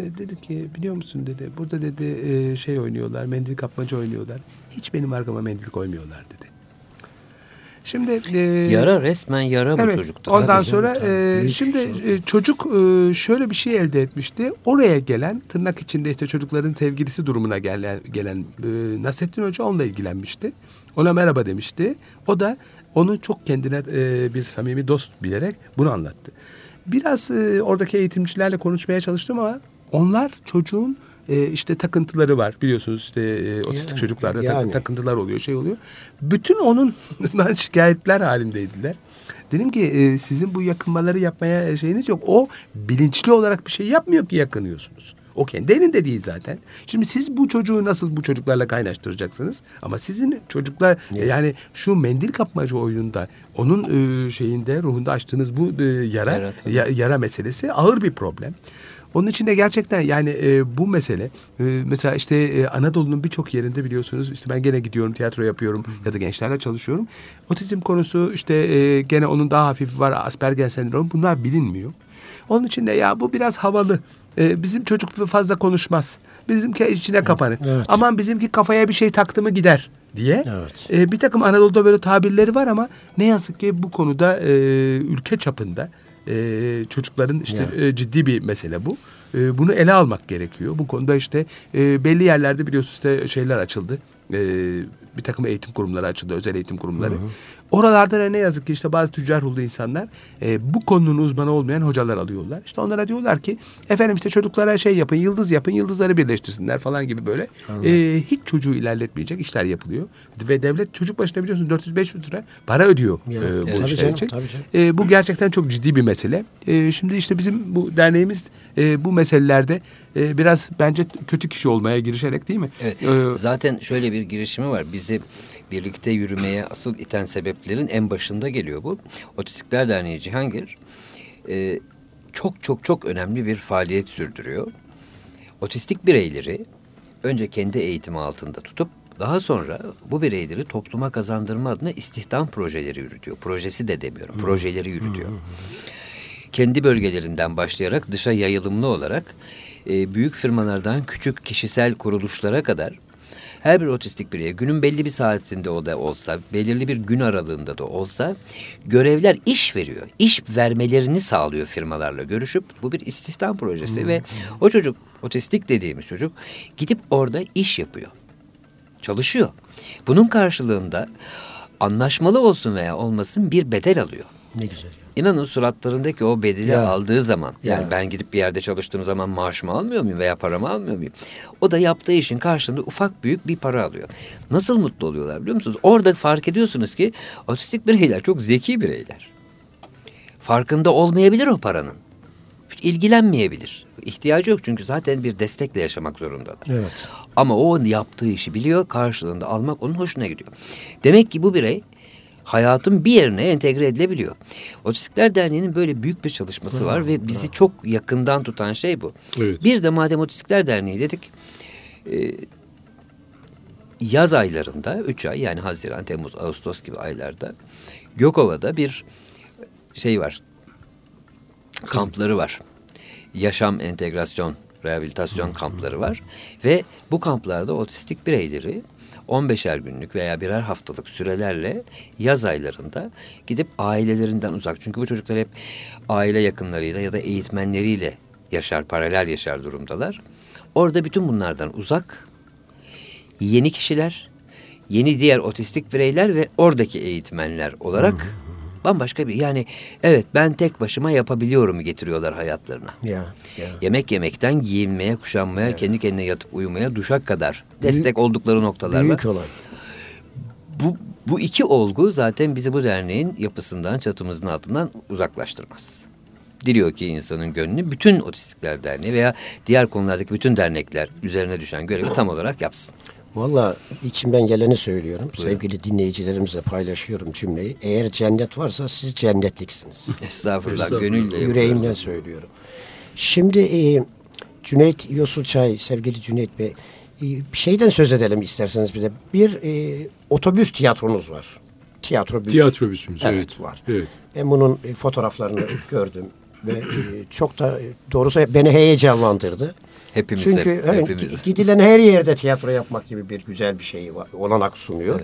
E, dedi ki biliyor musun dedi. Burada dedi e, şey oynuyorlar. Mendil kapmaca oynuyorlar. Hiç benim arkama mendil koymuyorlar dedi. Şimdi e, Yara resmen yara bu Evet. çocukta. Ondan Tabii sonra canım, tabii. e, şimdi e, çocuk e, şöyle bir şey elde etmişti. Oraya gelen tırnak içinde işte çocukların sevgilisi durumuna gelen gelen e, Nasrettin Hoca onunla ilgilenmişti. Ona merhaba demişti. O da onu çok kendine e, bir samimi dost bilerek bunu anlattı. Biraz e, oradaki eğitimcilerle konuşmaya çalıştım ama onlar çocuğun e, işte takıntıları var biliyorsunuz işte e, otistik Yani, çocuklarda yani. takıntılar oluyor şey oluyor. Bütün onundan şikayetler halindeydiler. Dedim ki e, sizin bu yakınmaları yapmaya şeyiniz yok. O bilinçli olarak bir şey yapmıyor ki yakınıyorsunuz. O kendi elinde değil zaten. Şimdi siz bu çocuğu nasıl bu çocuklarla kaynaştıracaksınız? Ama sizin çocuklar yani şu mendil kapmaca oyununda onun e, şeyinde ruhunda açtığınız bu e, yara ya- yara meselesi ağır bir problem. Onun için de gerçekten yani e, bu mesele e, mesela işte e, Anadolu'nun birçok yerinde biliyorsunuz işte ben gene gidiyorum tiyatro yapıyorum ya da gençlerle çalışıyorum. Otizm konusu işte e, gene onun daha hafifi var Asperger sendromu bunlar bilinmiyor. Onun için de ya bu biraz havalı. E, bizim çocuk fazla konuşmaz. Bizimki içine kapanır. Evet. Aman bizimki kafaya bir şey taktı mı gider diye. Evet. E, bir takım Anadolu'da böyle tabirleri var ama ne yazık ki bu konuda e, ülke çapında e, çocukların işte e, ciddi bir mesele bu. E, bunu ele almak gerekiyor. Bu konuda işte e, belli yerlerde biliyorsunuz işte şeyler açıldı. E, bir takım eğitim kurumları açıldı, özel eğitim kurumları. Oralarda da ne yazık ki işte bazı tüccar ruhlu insanlar e, bu konunun uzmanı olmayan hocalar alıyorlar. İşte onlara diyorlar ki efendim işte çocuklara şey yapın, yıldız yapın, yıldızları birleştirsinler falan gibi böyle. E, hiç çocuğu ilerletmeyecek işler yapılıyor. Ve devlet çocuk başına biliyorsun 400-500 lira para ödüyor Ya, e, bu tabii işler canım, için. tabii canım. E, bu gerçekten çok ciddi bir mesele. E, şimdi işte bizim bu derneğimiz e, bu meselelerde e, biraz bence kötü kişi olmaya girişerek değil mi? Evet. E, Zaten şöyle bir girişimi var. Bizi birlikte yürümeye asıl iten sebeplerin en başında geliyor bu. Otistikler Derneği Cihangir e, çok çok çok önemli bir faaliyet sürdürüyor. Otistik bireyleri önce kendi eğitimi altında tutup daha sonra bu bireyleri topluma kazandırma adına istihdam projeleri yürütüyor. Projesi de demiyorum, projeleri yürütüyor. Kendi bölgelerinden başlayarak dışa yayılımlı olarak e, büyük firmalardan küçük kişisel kuruluşlara kadar her bir otistik bireye günün belli bir saatinde o da olsa, belirli bir gün aralığında da olsa görevler iş veriyor. İş vermelerini sağlıyor firmalarla görüşüp. Bu bir istihdam projesi ve o çocuk, otistik dediğimiz çocuk gidip orada iş yapıyor. Çalışıyor. Bunun karşılığında anlaşmalı olsun veya olmasın bir bedel alıyor. Ne güzel. İnanın suratlarındaki o bedeli Ya. aldığı zaman yani Ya. ben gidip bir yerde çalıştığım zaman maaşımı almıyor muyum veya paramı almıyor muyum? O da yaptığı işin karşılığında ufak büyük bir para alıyor. Nasıl mutlu oluyorlar biliyor musunuz? Orada fark ediyorsunuz ki otistik bireyler çok zeki bireyler. Farkında olmayabilir o paranın. İlgilenmeyebilir. İhtiyacı yok çünkü zaten bir destekle yaşamak zorundalar. Evet. Ama o yaptığı işi biliyor, karşılığında almak onun hoşuna gidiyor. Demek ki bu birey hayatın bir yerine entegre edilebiliyor. Otistikler Derneği'nin böyle büyük bir çalışması var ve bizi çok yakından tutan şey bu. Evet. Bir de madem Otistikler Derneği dedik, e, yaz aylarında, üç ay yani Haziran, Temmuz, Ağustos gibi aylarda Gökova'da bir şey var, kampları var. Yaşam entegrasyon rehabilitasyon kampları var ve bu kamplarda otistik bireyleri 15'er günlük veya birer haftalık sürelerle yaz aylarında gidip ailelerinden uzak. Çünkü bu çocuklar hep aile yakınlarıyla ya da eğitmenleriyle yaşar, paralel yaşar durumdalar. Orada bütün bunlardan uzak yeni kişiler, yeni diğer otistik bireyler ve oradaki eğitmenler olarak bambaşka bir yani evet ben tek başıma yapabiliyorum getiriyorlar hayatlarına. Ya, ya. Yemek yemekten giyinmeye, kuşanmaya, kendi kendine yatıp uyumaya, duşa kadar destek oldukları noktalar var. Büyük olay. Bu, bu iki olgu zaten bizi bu derneğin yapısından, çatımızın altından uzaklaştırmaz. Diliyor ki insanın gönlünü bütün Otistikler Derneği veya diğer konulardaki bütün dernekler üzerine düşen görevi tam olarak yapsın. Valla içimden geleni söylüyorum. Sevgili dinleyicilerimizle paylaşıyorum cümleyi. Eğer cennet varsa siz cennetliksiniz. Estağfurullah, Estağfurullah. gönülle yapıyorum. Yüreğimden söylüyorum. Şimdi e, Cüneyt Yosulçay, sevgili Cüneyt Bey, e, bir şeyden söz edelim isterseniz bir de. Bir e, otobüs tiyatronuz var. Tiyatro büs. Tiyatro büsümüz Evet, evet. var. Evet. Ben bunun e, fotoğraflarını gördüm. Ve e, çok da doğrusu beni heyecanlandırdı. Hepimiz Çünkü hep, evet, hepimiz. gidilen her yerde tiyatro yapmak gibi bir güzel bir şey var, olanak sunuyor.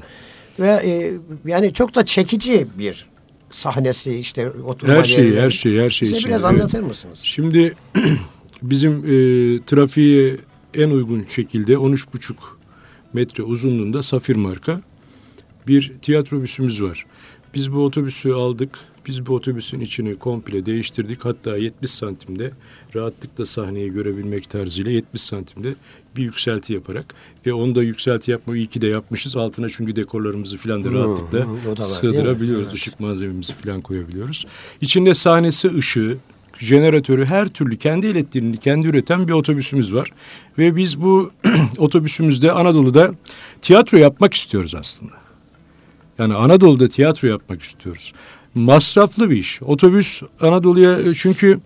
Ve e, yani çok da çekici bir sahnesi işte oturma Her şeyi, yerleri. her şeyi, her şey Bize için. biraz Evet. anlatır mısınız? Şimdi bizim e, trafiğe en uygun şekilde 13,5 metre uzunluğunda Safir marka bir tiyatrobüsümüz var. Biz bu otobüsü aldık. Biz bu otobüsün içini komple değiştirdik. Hatta 70 santimde rahatlıkla sahneyi görebilmek tarzıyla 70 santimde bir yükselti yaparak ve onu da yükselti yapmayı iyi ki de yapmışız. Altına çünkü dekorlarımızı falan da Hı, rahatlıkla hı, da var, sığdırabiliyoruz. Evet. Işık malzememizi falan koyabiliyoruz. İçinde sahnesi, ışığı, jeneratörü her türlü kendi elektriğini kendi üreten bir otobüsümüz var. Ve biz bu otobüsümüzde Anadolu'da tiyatro yapmak istiyoruz aslında. Yani Anadolu'da tiyatro yapmak istiyoruz. Masraflı bir iş. Otobüs Anadolu'ya çünkü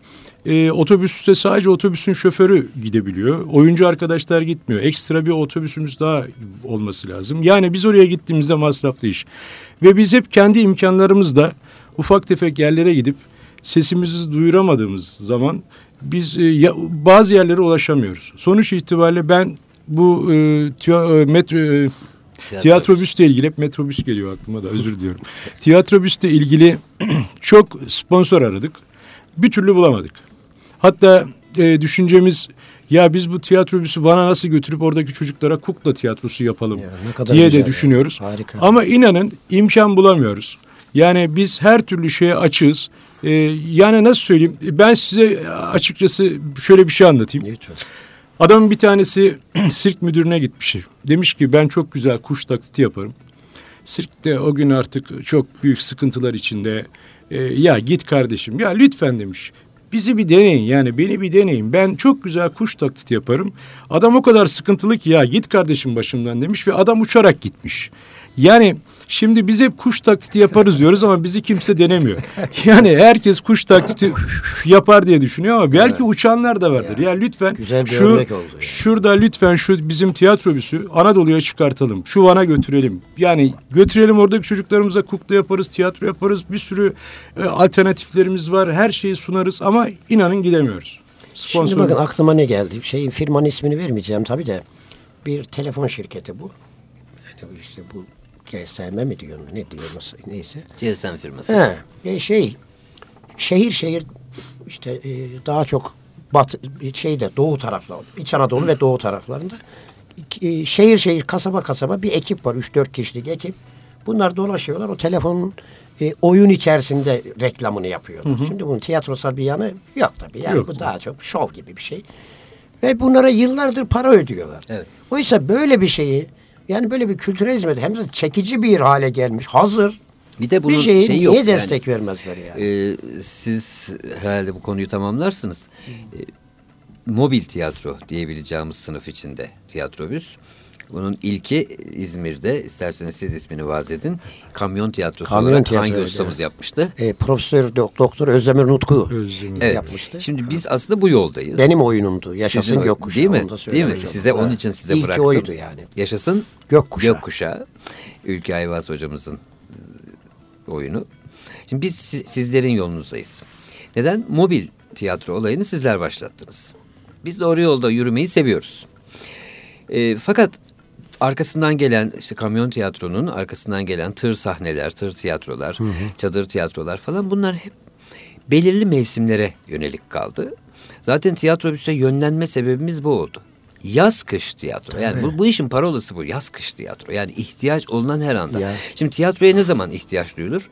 e, otobüste sadece otobüsün şoförü gidebiliyor. Oyuncu arkadaşlar gitmiyor. Ekstra bir otobüsümüz daha olması lazım. Yani biz oraya gittiğimizde masraflı iş. Ve biz hep kendi imkanlarımızla ufak tefek yerlere gidip sesimizi duyuramadığımız zaman biz e, ya, bazı yerlere ulaşamıyoruz. Sonuç itibariyle ben bu e, tiya- e, metro e, Tiyatrobüsle ilgili hep metrobüs geliyor aklıma da özür diliyorum. Tiyatrobüsle ilgili çok sponsor aradık. Bir türlü bulamadık. Hatta e, düşüncemiz ya biz bu tiyatrobüsü Van'a nasıl götürüp oradaki çocuklara kukla tiyatrosu yapalım Ya, diye de düşünüyoruz. ya. Harika. Ama inanın imkan bulamıyoruz. Yani biz her türlü şeye açığız. E, yani nasıl söyleyeyim ben size açıkçası şöyle bir şey anlatayım. Lütfen. Adamın bir tanesi sirk müdürüne gitmiş. Demiş ki ben çok güzel kuş taklidi yaparım. Sirk de o gün artık çok büyük sıkıntılar içinde. "E, ya git kardeşim ya lütfen demiş. Bizi bir deneyin yani beni bir deneyin. Ben çok güzel kuş taklidi yaparım. Adam o kadar sıkıntılı ki ya git kardeşim başımdan demiş ve adam uçarak gitmiş. Yani şimdi biz hep kuş taklidi yaparız diyoruz ama bizi kimse denemiyor. Yani herkes kuş taklidi yapar diye düşünüyor ama belki uçanlar da vardır. Ya, lütfen Güzel bir şu oldu yani. şurada lütfen şu bizim tiyatrobüsü Anadolu'ya çıkartalım. Şu Van'a götürelim. Yani götürelim oradaki çocuklarımıza kukla yaparız, tiyatro yaparız. Bir sürü e, alternatiflerimiz var. Her şeyi sunarız ama inanın gidemiyoruz. Şimdi bakın aklıma ne geldi? Şeyin firmanın ismini vermeyeceğim tabii de bir telefon şirketi bu. Yani işte bu GSM mi diyor ne diyor neyse. GSM firması. He, e, şey şehir şehir işte e, daha çok batı şeyde doğu taraflar İç Anadolu ve doğu taraflarında e, şehir şehir kasaba kasaba bir ekip var 3-4 kişilik ekip. Bunlar dolaşıyorlar o telefonun e, oyun içerisinde reklamını yapıyorlar. Şimdi bunun tiyatrosal bir yanı yok tabii. Yani Yok. bu daha çok şov gibi bir şey. Ve bunlara yıllardır para ödüyorlar. Evet. Oysa böyle bir şeyi yani böyle bir kültürel hizmet hem de çekici bir hale gelmiş. Hazır. Bir de bunun bir şeyi şeyi niye yok yani. destek vermezler yani? Ee, siz herhalde bu konuyu tamamlarsınız. Ee, mobil tiyatro diyebileceğimiz sınıf içinde tiyatrobüs. Bunun ilki İzmir'de. İsterseniz siz ismini vaz edin. Kamyon tiyatrosu Kamyon olarak hangi evet. ustamız yapmıştı? e, Profesör Dok- Doktor Özdemir Nutku Özdemir. Evet. yapmıştı. Şimdi biz aslında bu yoldayız. Benim oyunumdu. Yaşasın Sizin gökkuşağı. Değil mi? Değil mi? Size onun için size İlki bıraktım. oydu yani. Yaşasın Gökkuşağı. Gökkuşağı. Ülke Ayvaz hocamızın e, oyunu. Şimdi biz si- sizlerin yolunuzdayız. Neden? Mobil tiyatro olayını sizler başlattınız. Biz doğru yolda yürümeyi seviyoruz. E, fakat arkasından gelen işte kamyon tiyatronun arkasından gelen tır sahneler, tır tiyatrolar, çadır tiyatrolar falan bunlar hep belirli mevsimlere yönelik kaldı. Zaten tiyatrobüse yönlenme sebebimiz bu oldu. Yaz kış tiyatro. Yani bu, bu işin parolası bu. Yaz kış tiyatro. Yani ihtiyaç olunan her anda. Ya. Şimdi tiyatroya ne zaman ihtiyaç duyulur?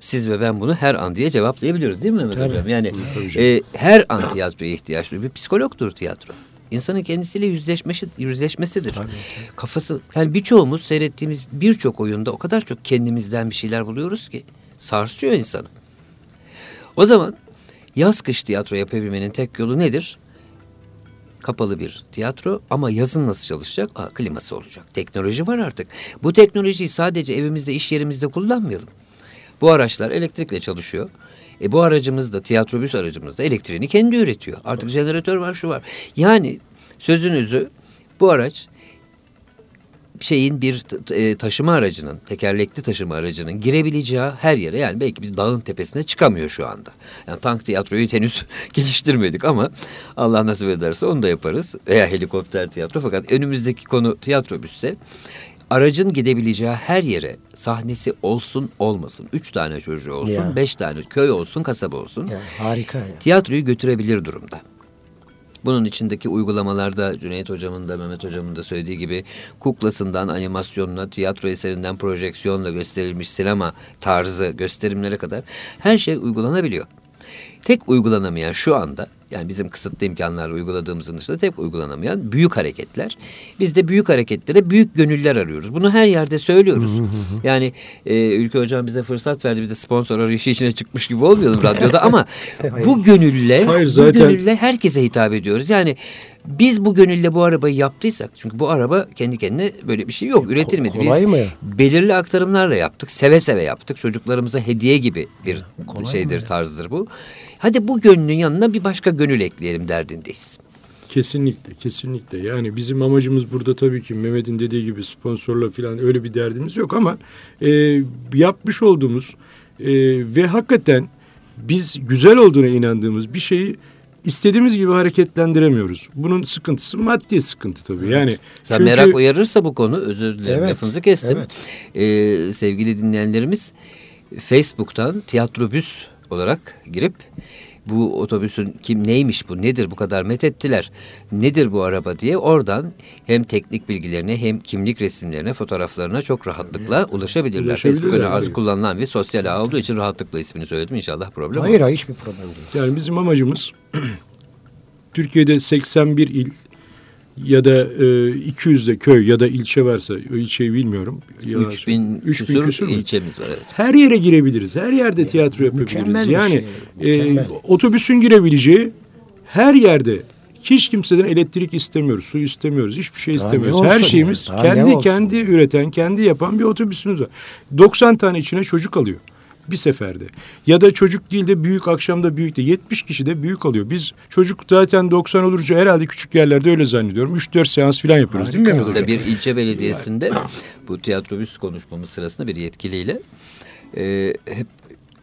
Siz ve ben bunu her an diye cevaplayabiliyoruz değil mi Mehmet Tabii. Hocam? Yani e, her an tiyatroya ihtiyaç duyuyor. Bir psikologdur tiyatro. İnsanın kendisiyle yüzleşmesi, yüzleşmesidir. Kafası, yani birçoğumuz seyrettiğimiz birçok oyunda o kadar çok kendimizden bir şeyler buluyoruz ki sarsıyor insanı. O zaman yaz kış tiyatro yapabilmenin tek yolu nedir? Kapalı bir tiyatro ama yazın nasıl çalışacak? Aa, kliması olacak. Teknoloji var artık. Bu teknolojiyi sadece evimizde, iş yerimizde kullanmayalım. Bu araçlar elektrikle çalışıyor. E bu aracımız da tiyatrobüs aracımız da elektriğini kendi üretiyor. Artık jeneratör var şu var. Yani sözünüzü bu araç şeyin bir e, taşıma aracının, tekerlekli taşıma aracının girebileceği her yere yani belki bir dağın tepesine çıkamıyor şu anda. Yani tank tiyatroyu henüz geliştirmedik ama Allah nasip ederse onu da yaparız. Veya helikopter tiyatro fakat önümüzdeki konu tiyatrobüsse aracın gidebileceği her yere sahnesi olsun olmasın. Üç tane çocuğu olsun, Ya. beş tane köy olsun, kasaba olsun. Ya, harika. Ya. Tiyatroyu götürebilir durumda. Bunun içindeki uygulamalarda Cüneyt Hocam'ın da Mehmet Hocam'ın da söylediği gibi kuklasından animasyonuna, tiyatro eserinden projeksiyonla gösterilmiş sinema tarzı gösterimlere kadar her şey uygulanabiliyor. Tek uygulanamayan şu anda yani bizim kısıtlı imkanlarla uyguladığımızın dışında tek uygulanamayan büyük hareketler. Biz de büyük hareketlere büyük gönüller arıyoruz. Bunu her yerde söylüyoruz. yani e, Ülke Hocam bize fırsat verdi. Biz de sponsor arayışı içine çıkmış gibi olmayalım radyoda ama bu gönülle, Hayır, bu zaten- gönülle herkese hitap ediyoruz. Yani biz bu gönülle bu arabayı yaptıysak çünkü bu araba kendi kendine böyle bir şey yok üretilmedi. kolay Biz mı? belirli aktarımlarla yaptık. Seve seve yaptık. Çocuklarımıza hediye gibi bir kolay şeydir, tarzdır bu. Hadi bu gönlün yanına bir başka gönül ekleyelim derdindeyiz. Kesinlikle, kesinlikle. Yani bizim amacımız burada tabii ki Mehmet'in dediği gibi sponsorla falan öyle bir derdimiz yok ama e, yapmış olduğumuz e, ve hakikaten biz güzel olduğuna inandığımız bir şeyi istediğimiz gibi hareketlendiremiyoruz. Bunun sıkıntısı maddi sıkıntı tabii. Yani Sen çünkü- merak uyarırsa bu konu özür dilerim Evet, lafınızı kestim. evet. Ee, sevgili dinleyenlerimiz Facebook'tan tiyatrobüs olarak girip bu otobüsün kim neymiş bu nedir bu kadar methettiler nedir bu araba diye oradan hem teknik bilgilerine hem kimlik resimlerine fotoğraflarına çok rahatlıkla ulaşabilirler. Ulaşabilirler, Facebook tabii. kullanılan bir sosyal ağ olduğu için rahatlıkla ismini söyledim inşallah problem Hayır olmaz. hayır hiçbir problem değil. Yani bizim amacımız Türkiye'de 81 il ya da e, 200'de köy ya da ilçe varsa o ilçeyi bilmiyorum. Yalan 3000 söyleyeyim. 3000 küsur küsur ilçemiz var evet. Her yere girebiliriz. Her yerde tiyatro yapabiliriz. mükemmel bir yani şey, e, otobüsün girebileceği her yerde hiç kimseden elektrik istemiyoruz, su istemiyoruz, hiçbir şey Daha istemiyoruz. Her şeyimiz yani, kendi kendi üreten, kendi yapan bir otobüsümüz var. 90 tane içine çocuk alıyor bir seferde. Ya da çocuk değil de büyük akşamda büyük de 70 kişi de büyük alıyor. Biz çocuk zaten 90 olunca herhalde küçük yerlerde öyle zannediyorum. 3-4 seans falan yapıyoruz değil mi Harika. Mehmet Hocam? Mesela bir ilçe belediyesinde bu tiyatrobüs konuşmamız sırasında bir yetkiliyle e, hep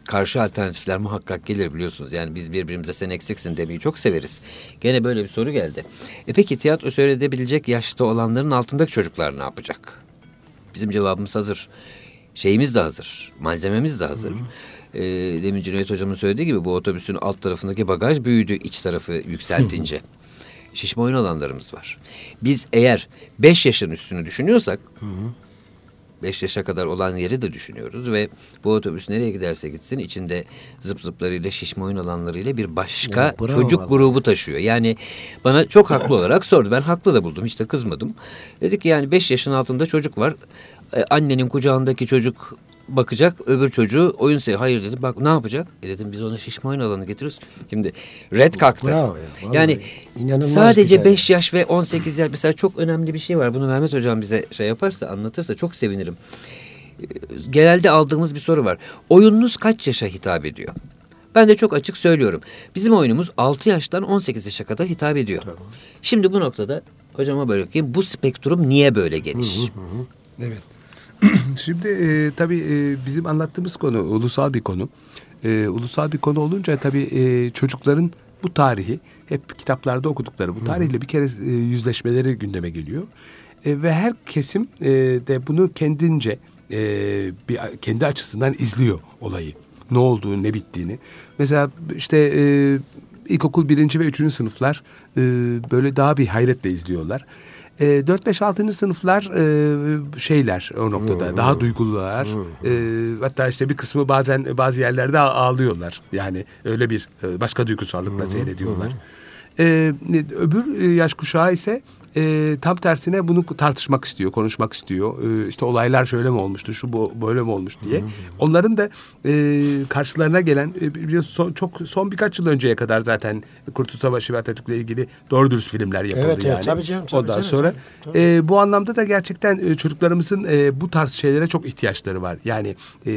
karşı alternatifler muhakkak gelir biliyorsunuz. Yani biz birbirimize sen eksiksin demeyi çok severiz. Gene böyle bir soru geldi. E peki tiyatro seyredebilecek yaşta olanların altındaki çocuklar ne yapacak? Bizim cevabımız hazır. Şeyimiz de hazır. Malzememiz de hazır. E, demin Cüneyt Hocam'ın söylediği gibi bu otobüsün alt tarafındaki bagaj büyüdü iç tarafı yükseltince. Şişme oyun alanlarımız var. Biz eğer 5 yaşın üstünü düşünüyorsak 5 yaşa kadar olan yeri de düşünüyoruz ve bu otobüs nereye giderse gitsin içinde zıp zıplarıyla şişme oyun alanlarıyla bir başka Ya, çocuk vallahi. grubu taşıyor. Yani bana çok haklı olarak sordu. Ben haklı da buldum hiç de kızmadım. Dedi ki yani 5 yaşın altında çocuk var. Ee, annenin kucağındaki çocuk bakacak öbür çocuğu oyun seviyor. Hayır dedi bak ne yapacak? E dedim biz ona şişme oyun alanı getiriyoruz. Şimdi red kalktı. Bravo ya, yani sadece güzel. 5 yaş ve 18 yaş mesela çok önemli bir şey var. Bunu Mehmet Hocam bize şey yaparsa anlatırsa çok sevinirim. Ee, Genelde aldığımız bir soru var. Oyununuz kaç yaşa hitap ediyor? Ben de çok açık söylüyorum. Bizim oyunumuz 6 yaştan 18 yaşa kadar hitap ediyor. Şimdi bu noktada hocama bırakayım. Bu spektrum niye böyle geniş? Evet. Şimdi e, tabii e, bizim anlattığımız konu ulusal bir konu. E, ulusal bir konu olunca tabii e, çocukların bu tarihi hep kitaplarda okudukları bu tarihle bir kere e, yüzleşmeleri gündeme geliyor. E, ve her kesim e, de bunu kendince e, bir kendi açısından izliyor olayı. Ne olduğunu, ne bittiğini. Mesela işte e, ilkokul birinci ve üçüncü sınıflar e, böyle daha bir hayretle izliyorlar. E, 4-5-6. sınıflar e, şeyler o noktada daha duygulular. E, hatta işte bir kısmı bazen bazı yerlerde ağ- ağlıyorlar. Yani öyle bir e, başka duygusallıkla seyrediyorlar. E, öbür e, yaş kuşağı ise e, tam tersine bunu tartışmak istiyor, konuşmak istiyor. E, işte olaylar şöyle mi olmuştu, şu bu böyle mi olmuş diye. Onların da e, karşılarına gelen e, biliyorsun son, çok son birkaç yıl önceye kadar zaten Kurtuluş Savaşı ve Atatürk'le ilgili doğru dürüst filmler yapıldı Evet, evet, yani. tabii canım, tabii, Ondan tabii, sonra tabii, e, bu anlamda da gerçekten e, çocuklarımızın e, bu tarz şeylere çok ihtiyaçları var. Yani e,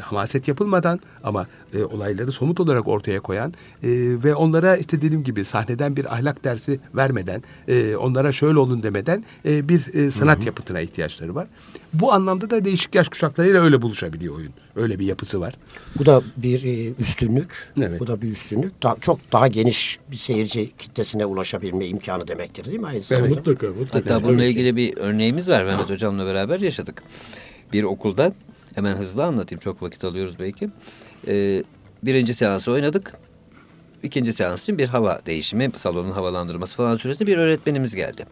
hamaset yapılmadan ama e, olayları somut olarak ortaya koyan e, ve onlara işte dediğim gibi sahneden bir ahlak dersi vermeden e, onlara şöyle olun demeden e, bir e, sanat Hı-hı. yapıtına ihtiyaçları var. Bu anlamda da değişik yaş kuşaklarıyla öyle buluşabiliyor oyun. Öyle bir yapısı var. Bu da bir e, üstünlük. Evet. Bu da bir üstünlük. Da, çok daha geniş bir seyirci kitlesine ulaşabilme imkanı demektir değil mi? Aynı. Evet. Mutlaka, mutlaka. Hatta bununla ilgili bir örneğimiz var. Mehmet Hocam'la beraber yaşadık. Bir okulda hemen hızlı anlatayım. Çok vakit alıyoruz belki. Ee, birinci seansı oynadık. İkinci seans için bir hava değişimi, salonun havalandırması falan süresinde bir öğretmenimiz geldi.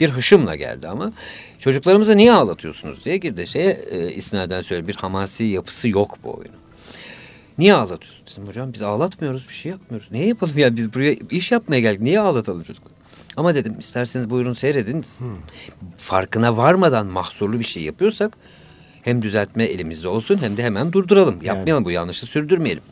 Bir hışımla geldi ama çocuklarımıza niye ağlatıyorsunuz diye girdi. Şeye e, isnaden söyle bir hamasi yapısı yok bu oyunun. Niye ağlatıyorsunuz? Dedim hocam biz ağlatmıyoruz bir şey yapmıyoruz. Niye yapalım ya biz buraya iş yapmaya geldik. Niye ağlatalım çocuklar? Ama dedim isterseniz buyurun seyredin. Hmm. Farkına varmadan mahsurlu bir şey yapıyorsak hem düzeltme elimizde olsun hem de hemen durduralım. Yapmayalım yani. bu yanlışı sürdürmeyelim.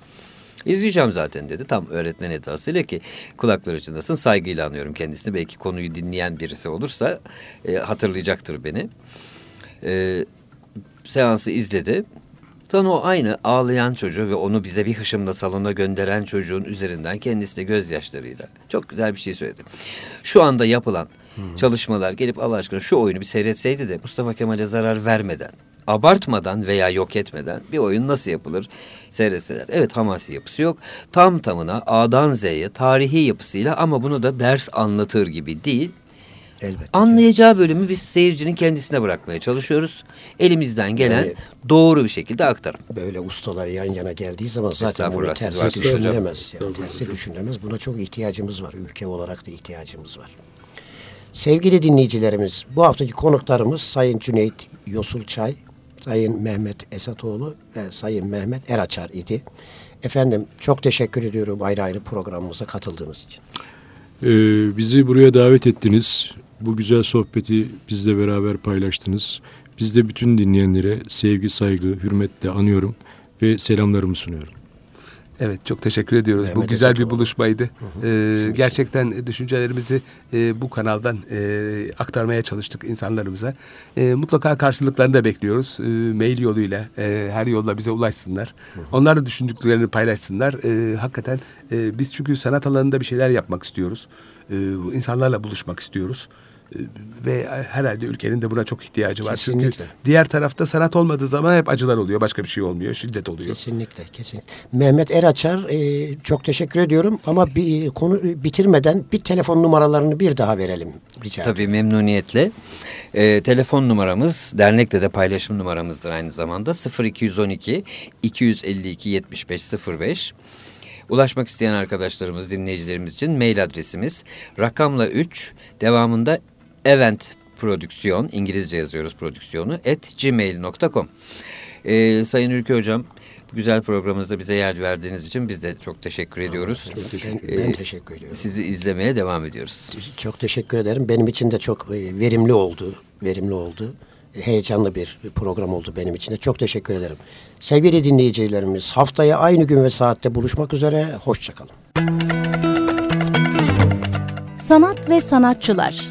İzleyeceğim zaten dedi. Tam öğretmen edasıyla ki kulakları çınlasın saygıyla anıyorum kendisini. Belki konuyu dinleyen birisi olursa e, hatırlayacaktır beni. E, seansı izledi. Tam o aynı ağlayan çocuğu ve onu bize bir hışımla salona gönderen çocuğun üzerinden kendisi de gözyaşlarıyla çok güzel bir şey söyledi. Şu anda yapılan hmm. çalışmalar gelip Allah aşkına şu oyunu bir seyretseydi de Mustafa Kemal'e zarar vermeden abartmadan veya yok etmeden bir oyun nasıl yapılır seyretseler. Evet hamasi yapısı yok. Tam tamına A'dan Z'ye tarihi yapısıyla ama bunu da ders anlatır gibi değil. Elbette. Anlayacağı bölümü biz seyircinin kendisine bırakmaya çalışıyoruz. Elimizden gelen yani, doğru bir şekilde aktarım. Böyle ustalar yan yana geldiği zaman zaten bunu tersi düşünülemez. Yani, tersi düşünülemez. Buna çok ihtiyacımız var. Ülke olarak da ihtiyacımız var. Sevgili dinleyicilerimiz, bu haftaki konuklarımız Sayın Cüneyt Yosulçay, Sayın Mehmet Esatoğlu ve Sayın Mehmet Eraçar idi. Efendim çok teşekkür ediyorum ayrı ayrı programımıza katıldığınız için. Ee, bizi buraya davet ettiniz. Bu güzel sohbeti bizle beraber paylaştınız. Biz de bütün dinleyenlere sevgi, saygı, hürmetle anıyorum ve selamlarımı sunuyorum. Evet çok teşekkür ediyoruz. Mehmet bu güzel bir buluşmaydı. Hı hı. Ee, gerçekten düşüncelerimizi e, bu kanaldan e, aktarmaya çalıştık insanlarımıza. E, mutlaka karşılıklarını da bekliyoruz. E, mail yoluyla e, her yolla bize ulaşsınlar. Hı hı. Onlar da düşündüklerini paylaşsınlar. E, hakikaten e, biz çünkü sanat alanında bir şeyler yapmak istiyoruz. E, insanlarla buluşmak istiyoruz ve herhalde ülkenin de buna çok ihtiyacı var. Kesinlikle. Çünkü diğer tarafta sanat olmadığı zaman hep acılar oluyor. Başka bir şey olmuyor. Şiddet oluyor. Kesinlikle. kesinlikle. Mehmet Eraçar e, çok teşekkür ediyorum ama bir konu bitirmeden bir telefon numaralarını bir daha verelim rica Tabii memnuniyetle. E, telefon numaramız dernekte de paylaşım numaramızdır aynı zamanda 0212 252 75 05 Ulaşmak isteyen arkadaşlarımız, dinleyicilerimiz için mail adresimiz rakamla 3 devamında event prodüksiyon İngilizce yazıyoruz prodüksiyonu at gmail.com ee, Sayın Ülke Hocam güzel programınızda bize yer verdiğiniz için biz de çok teşekkür ediyoruz. Ben, ben ee, teşekkür ediyorum. Sizi izlemeye devam ediyoruz. Çok teşekkür ederim. Benim için de çok e, verimli oldu. Verimli oldu. Heyecanlı bir program oldu benim için de. Çok teşekkür ederim. Sevgili dinleyicilerimiz haftaya aynı gün ve saatte buluşmak üzere. Hoşçakalın. Sanat ve sanatçılar